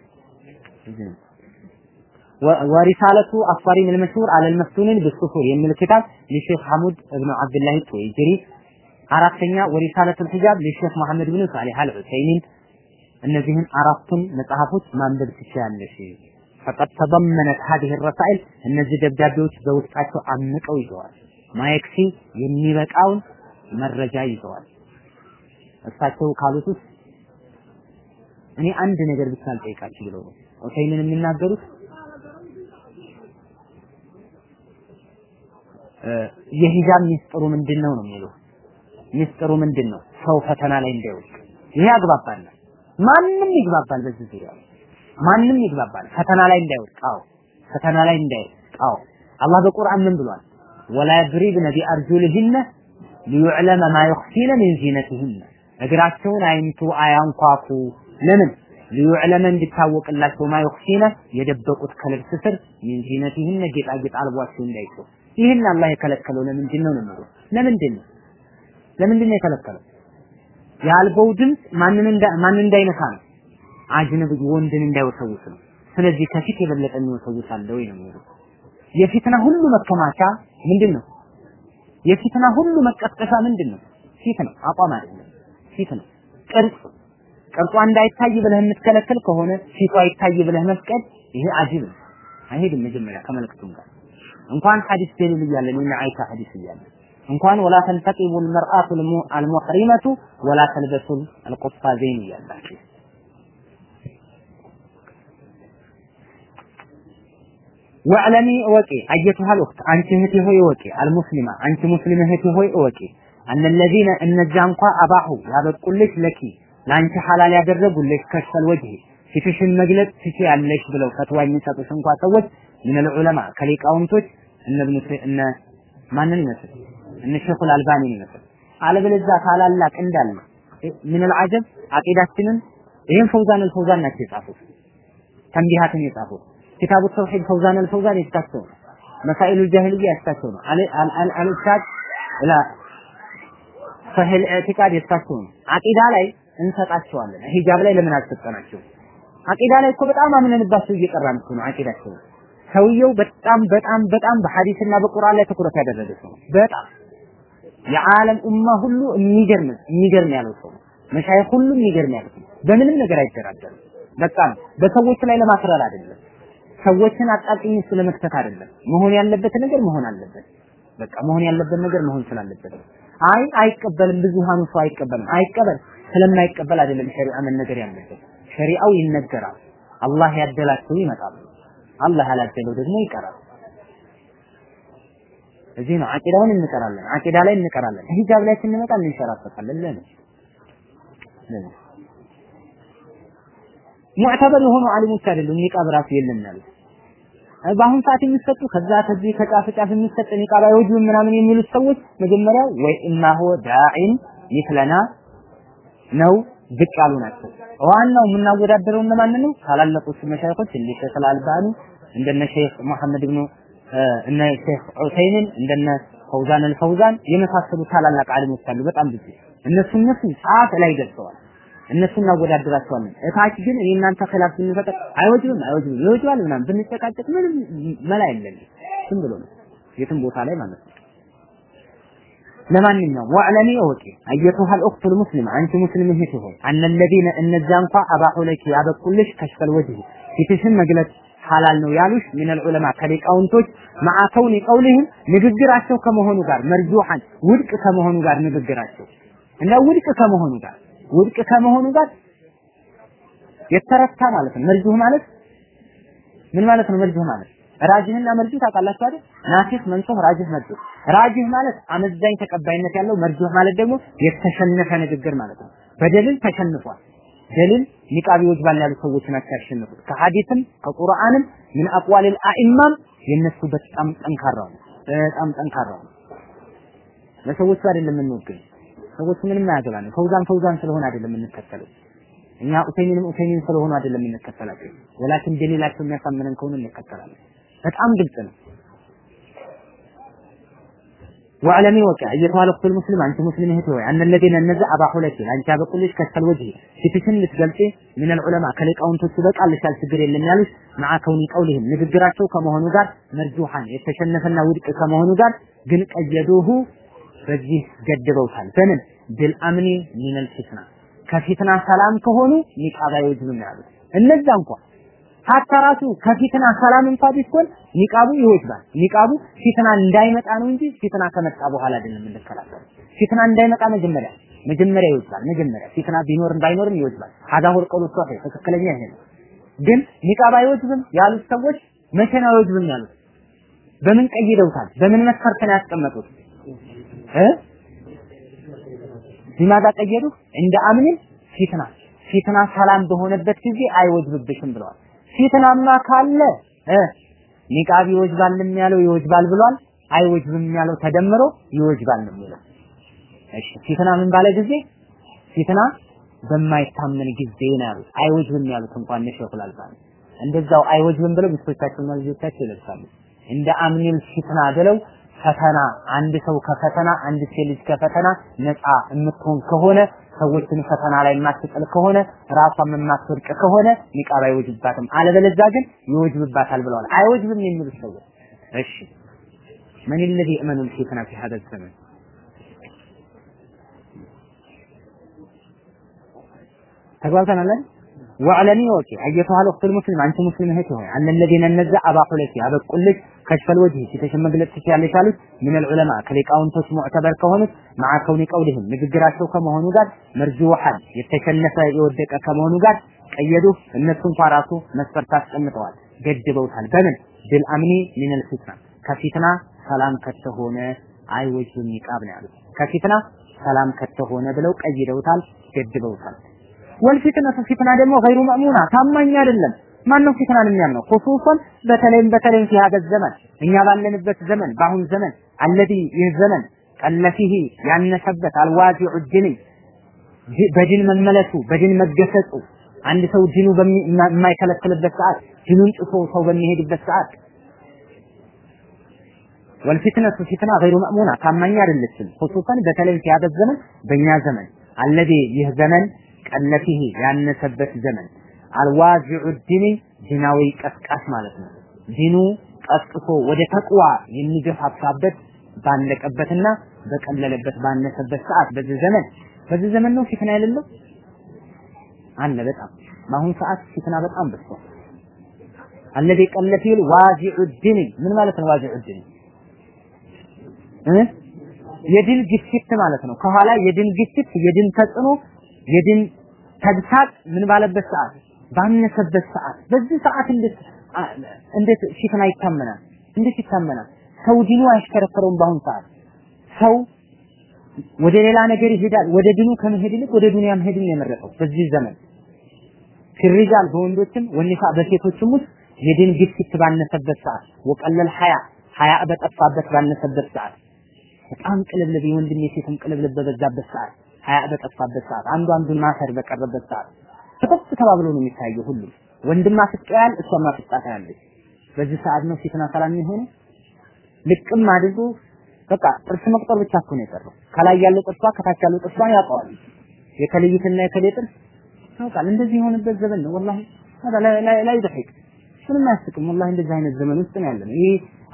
ወሪሳለቱ አፋሪን አልመሽሁር አለል መፍቱንን ቢሱሁር የሚል ኪታብ ለሼክ ሐሙድ እብኑ አብዱላህ ጡይጅሪ አራተኛ ወሪሳለቱል ሒጃብ ለሼክ መሐመድ ብኑ ሳሊህ አልዑሰይሚን እነዚህን አራቱን መጽሐፎች ማንበብ ትችያለሽ። ፈቀድ ተበመነት ሀዲህ ረሳኢል እነዚህ ደብዳቤዎች በውስጣቸው አምቀው ይዘዋል። ማየክሲ የሚበቃውን መረጃ ይዘዋል። እሳቸው ካሉት ውስጥ እኔ አንድ ነገር ብቻ አልጠይቃችሁ ብለው ነው ዑሰይሚን የሚናገሩት የሂጃብ ሚስጥሩ ምንድን ነው ነው የሚሉ ሚስጥሩ ምንድን ነው? ሰው ፈተና ላይ እንዳይወድቅ ይሄ ያግባባል። ማንም ይግባባል። በዚህ ዙሪያ ማንም ይግባባል። ፈተና ላይ እንዳይወድቅ። አዎ ፈተና ላይ እንዳይወድቅ። አዎ አላህ በቁርአን ምን ብሏል? ወላ የድሪብነ ቢአርጁልህነ ሊዩዕለመ ማ ዩኽፊነ ሚን ዚነቲህነ እግራቸውን አይንቱ አያንኳኩ ለምን ሊዩዕለመ እንዲታወቅላቸው ማ ይኽፊነ የደበቁት ከልብስ ስር ሚን ዚነቲህነ ጌጣጌጥ አልቧቸው እንዳይጮ ይህን አላህ የከለከለው ለምንድን ነው ነው ለምንድን ነው ለምንድን ነው የከለከለው? የአልበው ድምፅ ማንን እንዳ ማንን እንዳይነካ ነው? አጅነብይ ወንድን እንዳይወሰውስ ነው። ስለዚህ ከፊት የበለጠ የሚወሰውስ አለ ወይ ነው የሚለው? የፊትና ሁሉ መከማቻ ምንድን ነው የፊትና ሁሉ መቀስቀሻ ምንድን ነው ፊት ነው አቋም አይደለም። ፊት ነው ቅርጽ ቅርጿ እንዳይታይ ብለህ የምትከለክል ከሆነ ፊቷ ይታይ ብለህ መፍቀድ ይሄ አጂብ ነው። አይሄድም መጀመሪያ ከመልክቱም ጋር እንኳን ሐዲስ ደሊል እያለ እኔና አይሻ ሐዲስ እያለ እንኳን ወላ ተንተቂቡ አልመርአቱ አልሙሕሪመቱ ወላ ተልበሱል አልቁፋዜን እያላችሁ ወዕለሚ እወቂ አየቱሃል ወቅት አንቺ እህቴ ሆይ እወቂ አልሙስሊማ አንቺ ሙስሊም እህቴ ሆይ እወቂ። እነለዚነ እነዚያ እንኳ አባሁ ያበቁልሽ ለኪ ለአንቺ ሐላል ያደረጉልሽ ከሰል ወጅህ ፊትሽን መግለጽ ትችያለሽ ብለው ፈትዋ የሚሰጡሽ እንኳ ሰዎች ምን ዑለማ ከሊቃውንቶች እነ ብኑ እነ ማንን ይመስል እነ ሼኹል አልባኒን ይመስል አለበለዚያ ታላላቅ እንዳለ ምን አልዓጀብ አቂዳችንን ይህን ፈውዛን አልፈውዛን ናቸው የጻፉት ተንቢሃትን የጻፉት ኪታቡ ተውሂድ ፈውዛን አልፈውዛን የሳቸው ነው መሳኢሉ ጃሂልያ የሳቸው ነው አልኢርሻድ ኢላ ሰሂል ኢዕቲቃድ የሳቸው ነው ላይ እንሰጣቸዋለን. ሂጃብ ላይ ለምን አልሰጠናቸው አቂዳ ላይ እኮ በጣም አምነንባቸው እየቀራን እኮ ነው። አቂዳቸው ሰውየው በጣም በጣም በጣም በሐዲስና በቁርአን ላይ ትኩረት ያደረገ ሰው በጣም የዓለም ኡማ ሁሉ የሚገርም የሚገርም ያለው ሰው መሻይኽ ሁሉ የሚገርም ያለው በምንም ነገር አይደራደርም። በቃ በሰዎች ላይ ለማክረር አይደለም። ሰዎችን አጣጥኝ ውስጥ ለመክተት አይደለም። መሆን ያለበት ነገር መሆን አለበት። በቃ መሆን ያለበት ነገር መሆን ስላለበት አይ አይቀበልም ብዙሃኑ ሰው አይቀበልም። አይቀበል ስለማይቀበል አይደለም ሸሪዓ መነገር ያለበት። ሸሪዓው ይነገራል። አላህ ያደላቸው ይመጣሉ አላህ ያላደለው ደግሞ ይቀራል። እዚህ ነው አቂዳውን እንቀራለን አቂዳ ላይ እንቀራለን። ሂጃብ ላይ ስንመጣ እንንሸራተታለን ለምን? ለምን? ሙዕተበር የሆኑ አሊሞች አይደሉም ኒቃብ ራሱ የለም ያሉት በአሁን ሰዓት የሚሰጡ ከዛ ከዚህ ከጫፍ ጫፍ የሚሰጥ ኒቃብ አይወጅም ምናምን የሚሉት ሰዎች መጀመሪያ ወይ እማሆ ዳዒን ይክለና ነው ዝቅ ያሉ ናቸው። ዋናው የምናወዳደረው እነማን ነው? ታላላቆቹ መሻይኾች እንደ ሼክ አልባኒ እንደነ ሼክ መሐመድ ብኑ እነ ሼክ ዑሰይምን እንደነ ፈውዛን አልፈውዛን የመሳሰሉ ታላላቅ አሊሞች አሉ። በጣም ብዙ እነሱ እነሱ ጫፍ ላይ ደርሰዋል። እነሱ እናወዳደራቸዋለን። እታች ግን እኔ እናንተ ኺላፍ ብንፈጠር አይወጅብም አይወጅብም ይወጅባል ምናምን ብንጨቃጨቅ ምንም መላ የለን። ዝም ብሎ ነው የትም ቦታ ላይ ማለት ነው። ለማንኛውም ወዕለሚ እወቂ አየቱሃል ኡኽቱል ሙስሊም አንቺ ሙስሊም እህት ሆይ አነ ለዚነ እነዚያ እንኳ አባሑ ለኪ ያበቁልሽ ከሽፈል ወጅህ ፊትሽን መግለጽ ሐላል ነው ያሉሽ ሚነል ዑለማ ከሊቃውንቶች መዓ ከውኒ ቀውሊህም ንግግራቸው ከመሆኑ ጋር መርጁሐን ውድቅ ከመሆኑ ጋር ንግግራቸው እና ውድቅ ከመሆኑ ጋር ውድቅ ከመሆኑ ጋር የተረታ ማለት ነው። መርጁህ ማለት ምን ማለት ነው? መርጁህ ማለት ራጅህና መርጁህ ታውቃላችሁ አይደል? ናሲህ፣ መንሱህ፣ ራጅህ፣ መርጁህ። ራጅህ ማለት አመዛኝ ተቀባይነት ያለው፣ መርጁህ ማለት ደግሞ የተሸነፈ ንግግር ማለት ነው። በደሊል ተሸንፏል። ደሊል ኒቃብ ይወጅባል ያሉ ሰዎች ናቸው ያሸነፉት። ከሐዲስም ከቁርአንም ምን አቅዋሊል አኢማም የነሱ በጣም ጠንካራ በጣም ጠንካራ ነው። ለሰዎቹ አይደለም የምንወገኝ ሰዎች ምንም አያገባንም። ፈውዛን ፈውዛን ስለሆነ አይደለም የምንከተለው እኛ ኡሰይሚንም ኡሰይሚን ስለሆኑ አይደለም የምንከተላቸው። ወላኪን ደሊላቸው የሚያሳምነን ከሆነ እንከተላለን። በጣም ግልጽ ነው። ወዕለሚ ወቂ አየቱሃ ልእኽቱል ሙስሊም አንቺ ሙስሊም እህት ሆይ አነ ለዚነ እነዚያ አባሑ ለኪ አንቺ ያበቁልሽ ከሰል ወጅህ ፊትሽን ልትገልጪ ሚነል ዑለማ ከሊቃውንቶቹ በቃልሻል ችግር የለም ያሉሽ መዓ ከውኒ ቀውሊህም ንግግራቸው ከመሆኑ ጋር መርጁሐን የተሸነፈና ውድቅ ከመሆኑ ጋር ግን ቀየዱሁ በዚህ ገድበውታል። በምን ብልአምኒ ሚነል ፊትና ከፊትና ሰላም ከሆኑ ኒቃብ አይወጅብም ያሉት እነዛ እንኳ ሀታ ራሱ ከፊትና ሰላም እንኳ ቢሆን ኒቃቡ ይወጅባል። ኒቃቡ ፊትና እንዳይመጣ ነው እንጂ ፊትና ከመጣ በኋላ አይደለም የምንከላከለው። ፊትና እንዳይመጣ መጀመሪያ መጀመሪያ ይወጅባል። መጀመሪያ ፊትና ቢኖርም ባይኖርም ይወጅባል። ሀዳ ሁል ሷሂህ ትክክለኛ ይሄ ነው። ግን ኒቃብ አይወጅብም ያሉት ሰዎች መቼ ነው አይወጅብም ያሉት? በምን ቀይደውታል? በምን መስፈርት ነው ያስቀመጡት? እ ቢማዛ ቀየዱ እንደ አምንን ፊትና ፊትና ሰላም በሆነበት ጊዜ አይወጅብብሽም ብለዋል። ፊትናማ ካለ ኒቃብ ይወጅባልም ያለው ይወጅባል ብሏል። አይወጅብም ያለው ተደምሮ ይወጅባል ነው የሚለው። እሺ ፊትና ምን ባለ ጊዜ ፊትና በማይታመን ጊዜ ነው ያሉት። አይወጅብም ያሉት እንኳን ነሸኹል አልባኒ እንደዛው አይወጅብም ብለው ሚስቶቻቸውና ልጆቻቸው ይለብሳሉ። እንደ አምኒል ፊትና ብለው ፈተና አንድ ሰው ከፈተና አንድ ሴት ልጅ ከፈተና ነፃ የምትሆን ከሆነ ሰዎችን ፈተና ላይ የማትጥል ከሆነ ራሷም የማትወድቅ ከሆነ ኒቃብ አይወጅባትም። አለበለዚያ ግን ይወጅብባታል ብለዋል። አይወጅብም የሚሉ ሰዎች እሺ من الذي يأمن الفتنة في هذا الزمن ተግባብተናል ወዕለሚ ወቂ አየቱሃ ልኡኽቱል ሙስሊም አንቺ ሙስሊም እህት ሆይ አነ الذين እነዛ አባሑ ለኪ አበቁልሽ ከሽፈል ወጅህ ፊትሽን መግለጽ ትችያለሽ አሉት ምን ልዑለማ ከሊቃውንቶች ሙዕተበር ከሆኑት መዓ ከውኒ ቀውልህም ንግግራቸው ከመሆኑ ጋር መርጅውሐን የተሸነፈ የወደቀ ከመሆኑ ጋር ቀየዱ። እነሱ እንኳ ራሱ መስፈርት አስቀምጠዋል። ገድበውታል። በምን ብልአምኒ ሚነል ፊትና ከፊትና ሰላም ከተሆነ አይወጅም ኒቃብ ነው ያሉት። ከፊትና ሰላም ከተሆነ ብለው ቀይደውታል ገድበውታል። ወልፊትነቱ ፊትና ደግሞ ገይሩ መእሙና ታማኝ አይደለም ማን ነው ፊትናን የሚያምነው? ኹሱሰን በተለይም በተለይም ፊ ሀገ ዘመን እኛ ባለንበት ዘመን በአሁን ዘመን አለዚ ይህ ዘመን ቀለፊህ ያነሰበት አልዋዚዑ ድኒ በድን መመለሱ በድን መገሰጹ አንድ ሰው ድኑ የማይከለክልበት ሰዓት ድኑን ጥሶ ሰው በሚሄድበት ሰዓት ወልፊትነቱ ፊትና ገይሩ መእሙና ታማኝ አይደለችም። ኹሱሰን በተለይም ፊ ሀገ ዘመን በእኛ ዘመን አለዚ ይህ ዘመን ቀለፊህ ያነሰበት ዘመን አልዋዚዑ ዲኒ ዲናዊ ቀስቃሽ ማለት ነው። ዲኑ ቀስቅሶ ወደ ተቅዋ የሚገፋፋበት ባለቀበትና በቀለለበት ባነሰበት ሰዓት በዚህ ዘመን በዚህ ዘመን ነው ፊትና የሌለው አለ በጣም በአሁኑ ሰዓት ፊትና በጣም በዝቷል። الذي قل فيه الوازع الديني ምን ማለት ነው? الوازع الديني እ የድን ግፊት ማለት ነው። ከኋላ የድን ግፊት፣ የድን ተጽዕኖ፣ የድን ተግሳጽ ምን ባለበት ሰዓት ባነሰበት ሰዓት በዚህ ሰዓት እንዴት እንዴት ፊትና ይታመናል? እንዴት ይታመናል? ሰው ዲኑ አይሽከረከረውም። በአሁኑ ሰዓት ሰው ወደ ሌላ ነገር ይሄዳል። ወደ ዲኑ ከመሄድ ይልቅ ወደ ዱንያ መሄድን የመረጠው በዚህ ዘመን ፊሪጃል በወንዶችም ወኒሳ በሴቶችም ውስጥ የዲን ግፊት ባነሰበት ሰዓት ወቀለል ሀያ ሀያ በጠፋበት ባነሰበት ሰዓት በጣም ቅልብልብ የወንድም የሴትም ቅልብልብ በበዛበት ሰዓት ሀያ በጠፋበት ሰዓት አንዱ አንዱን ማሰር በቀረበት ሰዓት ፍጥጥ ተባብሎ ነው የሚታየው ሁሉም ወንድማ ፍጥያን እሷማ ፍጣታ በዚህ ሰዓት ነው ፊትና ሰላም የሚሆነው። ልቅም አድርጎ በቃ ጥርስ መቁጠር ብቻ እኮ ነው የቀረው። ከላይ ያለው ጥርሷ ከታች ያለው ጥርሷን ያውቀዋል። የከለይትና የከሌ ጥርስ ያውቃል። እንደዚህ የሆነበት ዘመን ነው ወላሂ ላይ ደቂቅ ምንም አያስቅም። ወላሂ እንደዚህ አይነት ዘመን ውስጥ ነው ያለነው። ይሄ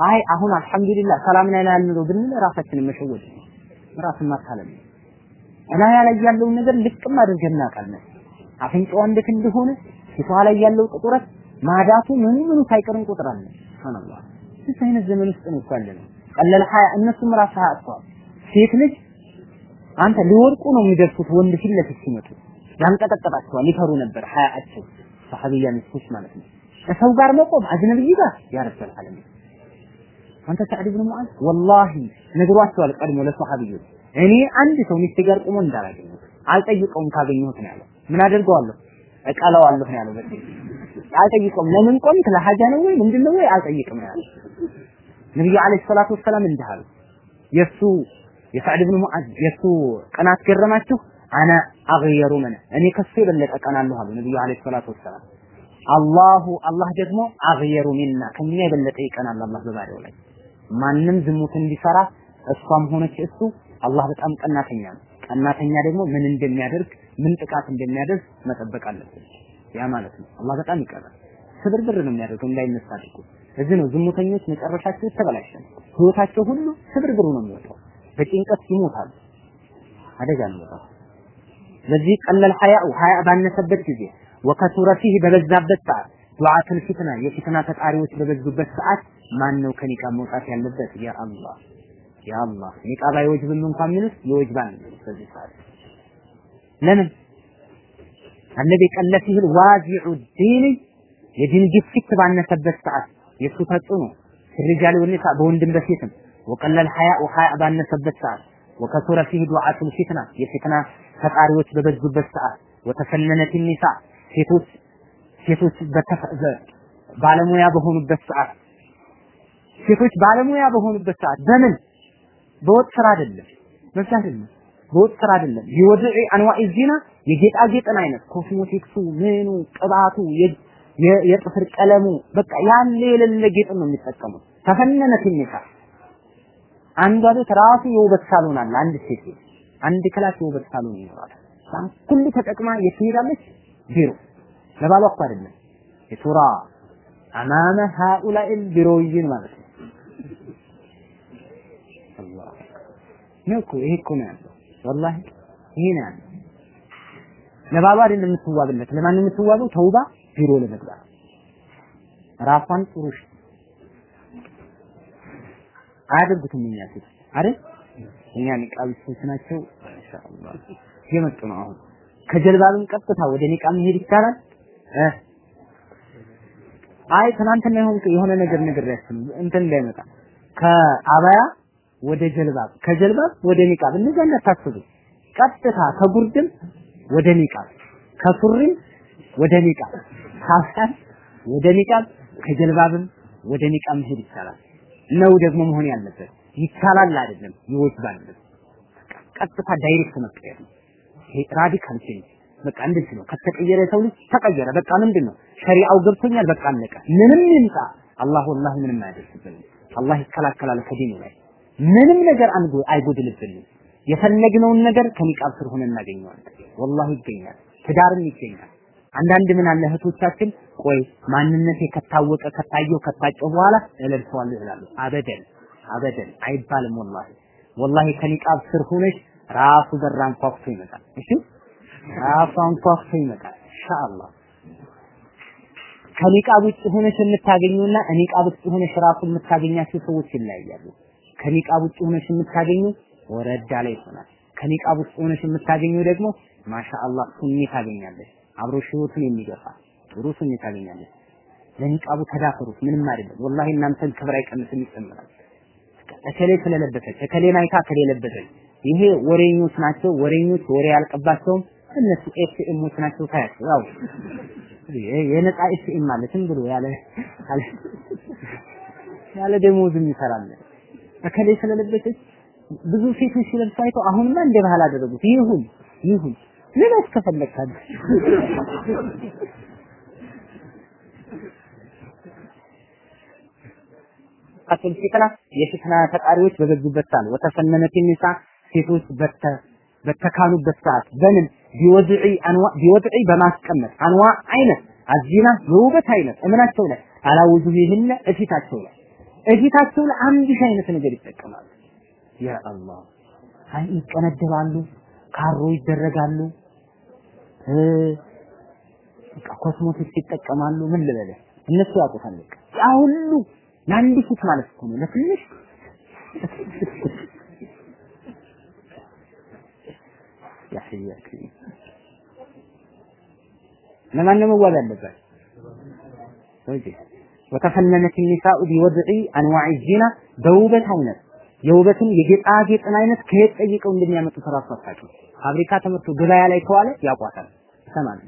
አይ አሁን አልሐምዱሊላህ ሰላም ላይ ያልነው ብንል ራሳችንን መሸወድ ነው፣ ራስን ማታለል እና ያላይ ያለውን ነገር ልቅም አድርገን እናውቃለን። አፍንጫዋ እንዴት እንደሆነ ፊቷ ላይ ያለው ጥቁረት ማዳቱ ምኑ ምኑ ሳይቀርም ቁጥራለን ሱብሃንአላህ! እዚህ አይነት ዘመን ውስጥ ነው ያለነው? ቀለል ሀያ እነሱም ራስ አጥተዋል። ሴት ልጅ አንተ ሊወርቁ ነው የሚደርሱት ወንድ ፊት ለፊት ሲመጡ። ያንቀጠቀጣቸዋል ይፈሩ ነበር ሀያቸው ሰሐቢያ ሚስቶች ማለት ነው። ከሰው ጋር መቆም አጅነብይ ጋር ያረፈል ዓለም። አንተ ሰዕድ ብን ሙዓዝ ወላሂ ነግሯቸዋል ቀድሞ ለሰሐቢዮች እኔ አንድ ሰው ሚስቴ ጋር ቆሞ እንዳላገኘሁት አልጠይቀውም ካገኘሁት ነው ያለው ምን አደርገዋለሁ? እቀለዋለሁ ነው ያለው በዚህ አልጠይቀውም። ለምን ቆምክ? ለሐጃ ነው ወይ? ምንድነው ወይ? አልጠይቅም ነው ያለው። ነብዩ አለይሂ ሰላቱ ወሰላም እንዲህ የሱ የሰዕድ ብን ሙዓዝ የሱ ቅናት ገረማችሁ? አና አግየሩ ምን እኔ ከሱ የበለጠ ቀናለሁ አሉ ነብዩ አለይሂ ሰላቱ ወሰላም። አላሁ አላህ ደግሞ አግየሩ ሚና ከኛ የበለጠ ይቀናል አላህ በባሪያው ላይ። ማንም ዝሙት እንዲሰራ እሷም ሆነች እሱ አላህ በጣም ቀናተኛ ነው። ቀናተኛ ደግሞ ምን እንደሚያደርግ ምን ጥቃት እንደሚያደርግ መጠበቅ አለብን። ያ ማለት ነው። አላህ በጣም ይቀራል ስብርብር ነው የሚያደርገው እንዳይነሳ አድርጎ። እዚህ ነው ዝሙተኞች መጨረሻቸው የተበላሸ ነው ህይወታቸው ሁሉ ስብርብሩ ነው የሚወጣው። በጭንቀት ይሞታሉ። አደጋ ነው በጣም በዚህ ቀለል ሐያኡ ሐያ ባነሰበት ጊዜ ወከቱረ ፊህ በበዛበት ሰዓት ዱዓቱል ፊትና የፊትና ተጣሪዎች በበዙበት ሰዓት ማን ነው ከኒቃብ መውጣት ያለበት? ያ አላህ። ያ አላህ። ኒቃብ አይወጅብም እንኳን የሚሉት ይወጅባል በዚህ ሰዓት ለምን? አለዚ ቀለ ፊህ ዋዚዑ ዲን የዲን ግፊት ባነሰበት ሰዓት የሱ ተጽዕኖ ሪጃል ወኒሳ በወንድም በሴትም ወቀለል ሐያኡ ሐያ ባነሰበት ሰዓት ወከቱረ ፊህ ዱዓቱል ፊትና የፊትና ፈጣሪዎች በበዙበት ሰዓት ወተፈነነት ኒሳ ሴቶች ሴቶች ባለሙያ በሆኑበት ሰዓት ሴቶች ባለሙያ በሆኑበት ሰዓት በምን? በወጥ ስራ አይደለም። በዛ አይደለም በወጥ አይደለም። ቢወድዒ አንዋኢ ዚና የጌጣጌጥን አይነት ኮስሞቲክሱ ምኑ ቅባቱ የጥፍር ቀለሙ በቃ ያለ የሌለ ጌጥ ነው የሚጠቀሙት። ተፈነነት የሚካ አንዷ ቤት ራሱ የውበት ሳሎን አለ አንድ ሴት አንድ ክላስ የውበት ሳሎን ይኖራል ያን ሁሉ ተጠቅማ የት ቢሮ። ለባሏ እኮ አይደለም። የቱራ አማመ ሃኡላኢ ቢሮይን ማለት ነው። ነው እኮ ይሄ እኮ ነው ያለው ወላሂ ይሄ ነው ያለው። ለባሏ አይደለም የምትዋብለት ለማን የምትዋበው ተውባ ቢሮ ለመግባት። ራሷን ጥሩ አያደርጉትም እኛ ሴት አይደል? እኛ ኒቃቢስቶች ናቸው። ማሻአላህ የመጡ ነው አሁን። ከጀልባብን ቀጥታ ወደ ኒቃብ መሄድ ይቻላል? አይ ትናንትና የሆነ ነገር ነገር ያስሉ እንትን እንዳይመጣ ከአባያ ወደ ጀልባብ ከጀልባብ ወደ ኒቃብ እንደዛ እንዳታስቡ ቀጥታ ከጉርድም ወደ ኒቃብ ከሱሪም ወደ ኒቃብ ካፍታን ወደ ኒቃብ ከጀልባብም ወደ ኒቃብ መሄድ ይቻላል። ነው ደግሞ መሆን ያለበት። ይቻላል አይደለም ይወጅባል ቀጥታ direct መቀየር ነው። radical change በቃ እንደዚህ ነው። ከተቀየረ ሰው ልጅ ተቀየረ። በቃ ምንድን ነው ሸሪዓው ገብቶኛል በቃ አለቀ። ምንም ይምጣ። አላህ ወላሂ ምንም አያደርስብንም። አላህ ይከላከላል ከዲኑ ላይ ምንም ነገር አይጎድልብንም። የፈለግነውን ነገር ከኒቃብ ስር ሆነን እናገኘዋለን። ወላሂ ይገኛል። ትዳርም ይገኛል። አንዳንድ ምን አለ እህቶቻችን? ቆይ ማንነቴ ከታወቀ ከታየው ከታጨው በኋላ እለብሰዋለሁ ይላሉ። አበደን አበደን አይባልም ወላሂ። ወላሂ ከኒቃብ ስር ሆነሽ ራሱ በራን ኳኩቶ ይመጣል። እሺ? ራሱ አንኳኩቶ ይመጣል። ኢንሻአላህ። ከኒቃብ ውጭ ሆነሽ የምታገኙና ኒቃብ ውስጥ ሆነሽ ራሱ የምታገኛቸው ሰዎች ይለያያሉ ከኒቃብ ውጭ ሆነሽ የምታገኙ ወረዳ ላይ ይሆናል። ከኒቃብ ውስጥ ሆነሽ የምታገኙ ደግሞ ማሻአላህ ሱኒ ታገኛለሽ። አብሮሽ ህይወቱን የሚገፋ ጥሩ ሱኒ ታገኛለሽ። ለኒቃቡ ተዳፈሩት ምንም አይደለም። ወላሂ እናንተን ክብር አይቀንስም ይጨምራል። እከሌ ስለለበሰች እከሌን አይታ እከሌ ለበሰች ይሄ ወሬኞች ናቸው። ወሬኞች ወሬ ያልቀባቸውም እነሱ ኤፍኤሞች ናቸው ታያቸው ያው የነፃ ኤፍኤም ማለትም ብሎ ያለ ያለ ደሞዝም ይሰራል እከሌ ስለለበሰች ብዙ ሴቶች ሲለብሱ አይተው አሁንማ እንደ ባህል አደረጉት። ይሁን ይሁን። ምን አስከፈለካል አጥል ፊትና የፊትና ተቃሪዎች በበዙበት ሰዓት ወተፈነነት ኒሳ ሴቶች በተ በተካኑበት ሰዓት በምን ቢወድዒ አንዋ ቢወድዒ በማስቀመጥ አንዋ አይነት አዚና የውበት አይነት እምናቸው ላይ አላውጁሂህነ እፊታቸው ላይ እፊታቸው ላይ አንድ ሺህ አይነት ነገር ይጠቀማሉ። ያ አላህ! አይ ይቀነደባሉ ካሮ ይደረጋሉ ኮስሞቲክስ ይጠቀማሉ። ምን ልበለ እነሱ ያውቁታል በቃ። ያ ሁሉ ለአንድ ፊት ማለት እኮ ነው። ለትንሽ ያህያክ ለማን ነው መዋብ ያለበት ወተፈነነት ኒሳኡ ቢወድዒ አንዋዕ ዚና በውበት አይነት የውበትን የጌጣጌጥን አይነት ከየት ጠይቀው እንደሚያመጡት ራሱ አታውቅም። ፋብሪካ ተመርቶ ገበያ ላይ ከዋለ ያቋታል። ሰማን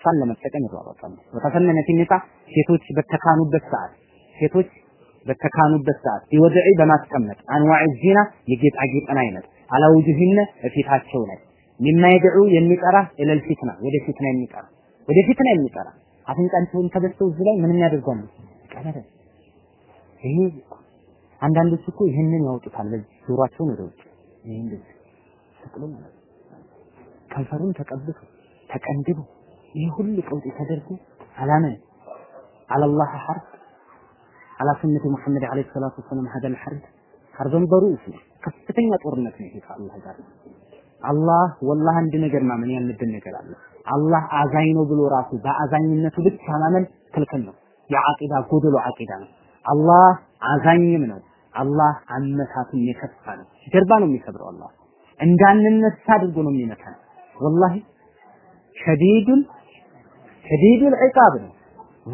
እሷን ለመጠቀም ይሯሯጣሉ። ወተፈነነት ኒሳ ሴቶች በተካኑበት ሰዓት ሴቶች በተካኑበት ሰዓት ቢወድዒ በማስቀመጥ አንዋዕ ዚና የጌጣጌጥን አይነት አላውጅህነ እፊታቸው ላይ ሚማ የድዑ የሚጠራ ኢለል ወደ ፊትና የሚጠራ ወደ ፊትና የሚጠራ አፍንጫቸውን ተበስተው እዚህ ላይ ምንም ያደርገዋል ቀበረ ይሄ አንዳንዶች እኮ ይህንን ያወጡታል። በዚህ ጆሯቸውን ወደ ውጭ ይሄ እንደዚህ ሰቅሎ ከንፈሩን ተቀብቶ ተቀንድቦ ይህ ሁሉ ቀውጢ ተደርጎ አላመ አላላህ ሐርብ አላ ሱነቲ ሙሐመድ ዓለይሂ ሰላቱ ወሰላም ሀደል ሐርብ ሐርበን በሩእሱ ከፍተኛ ጦርነት ነው ይሄ ከአላህ ጋር። አላህ ወላህ አንድ ነገር ማመን ያለብን ነገር አለ። አላህ አዛኝ ነው ብሎ ራሱ በአዛኝነቱ ብቻ ማመን ክልክል ነው። የዓቂዳ ጎደሎ ዓቂዳ ነው። አላህ አዛኝም ነው። አላህ አመሳቱን የከፋ ነው። ጀርባ ነው የሚሰብረው አላህ። እንዳንነሳ አድርጎ ነው የሚመታን። ወላሂ ሸዲዱል ሸዲዱል ዒቃብ ነው።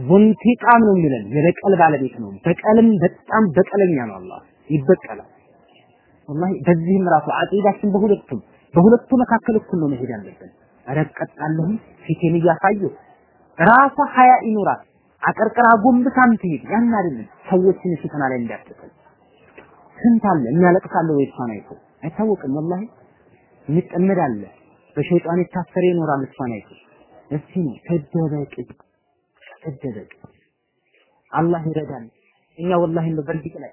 ዙንቲቃም ነው የሚለን። የበቀል ባለቤት ነው። በቀልም በጣም በቀለኛ ነው አላህ። ይበቀላል። ወላሂ በዚህም ራሱ አቂዳችን በሁለቱም በሁለቱ መካከል እኩል ነው መሄድ ያለብን ኧረ እቀጣለሁ ፊቴን እያሳዩ ራሷ ሀያ ይኖራል አቀርቅራ ጎንብሳም ትሄድ ያን አይደለም ሰዎችን ፈተና ላይ እንዳትጥል። ስንት አለ የሚያለቅሳለ ወይ እሷን አይቶ አይታወቅም። ወላሂ የሚጠመድ አለ በሸይጣን የታሰረ ይኖራል። እሷን አይቶ እስቲ ነው ተደበቅ ተደበቅ፣ አላህ ይረዳል። እኛ ወላሂ በበርግጥ ላይ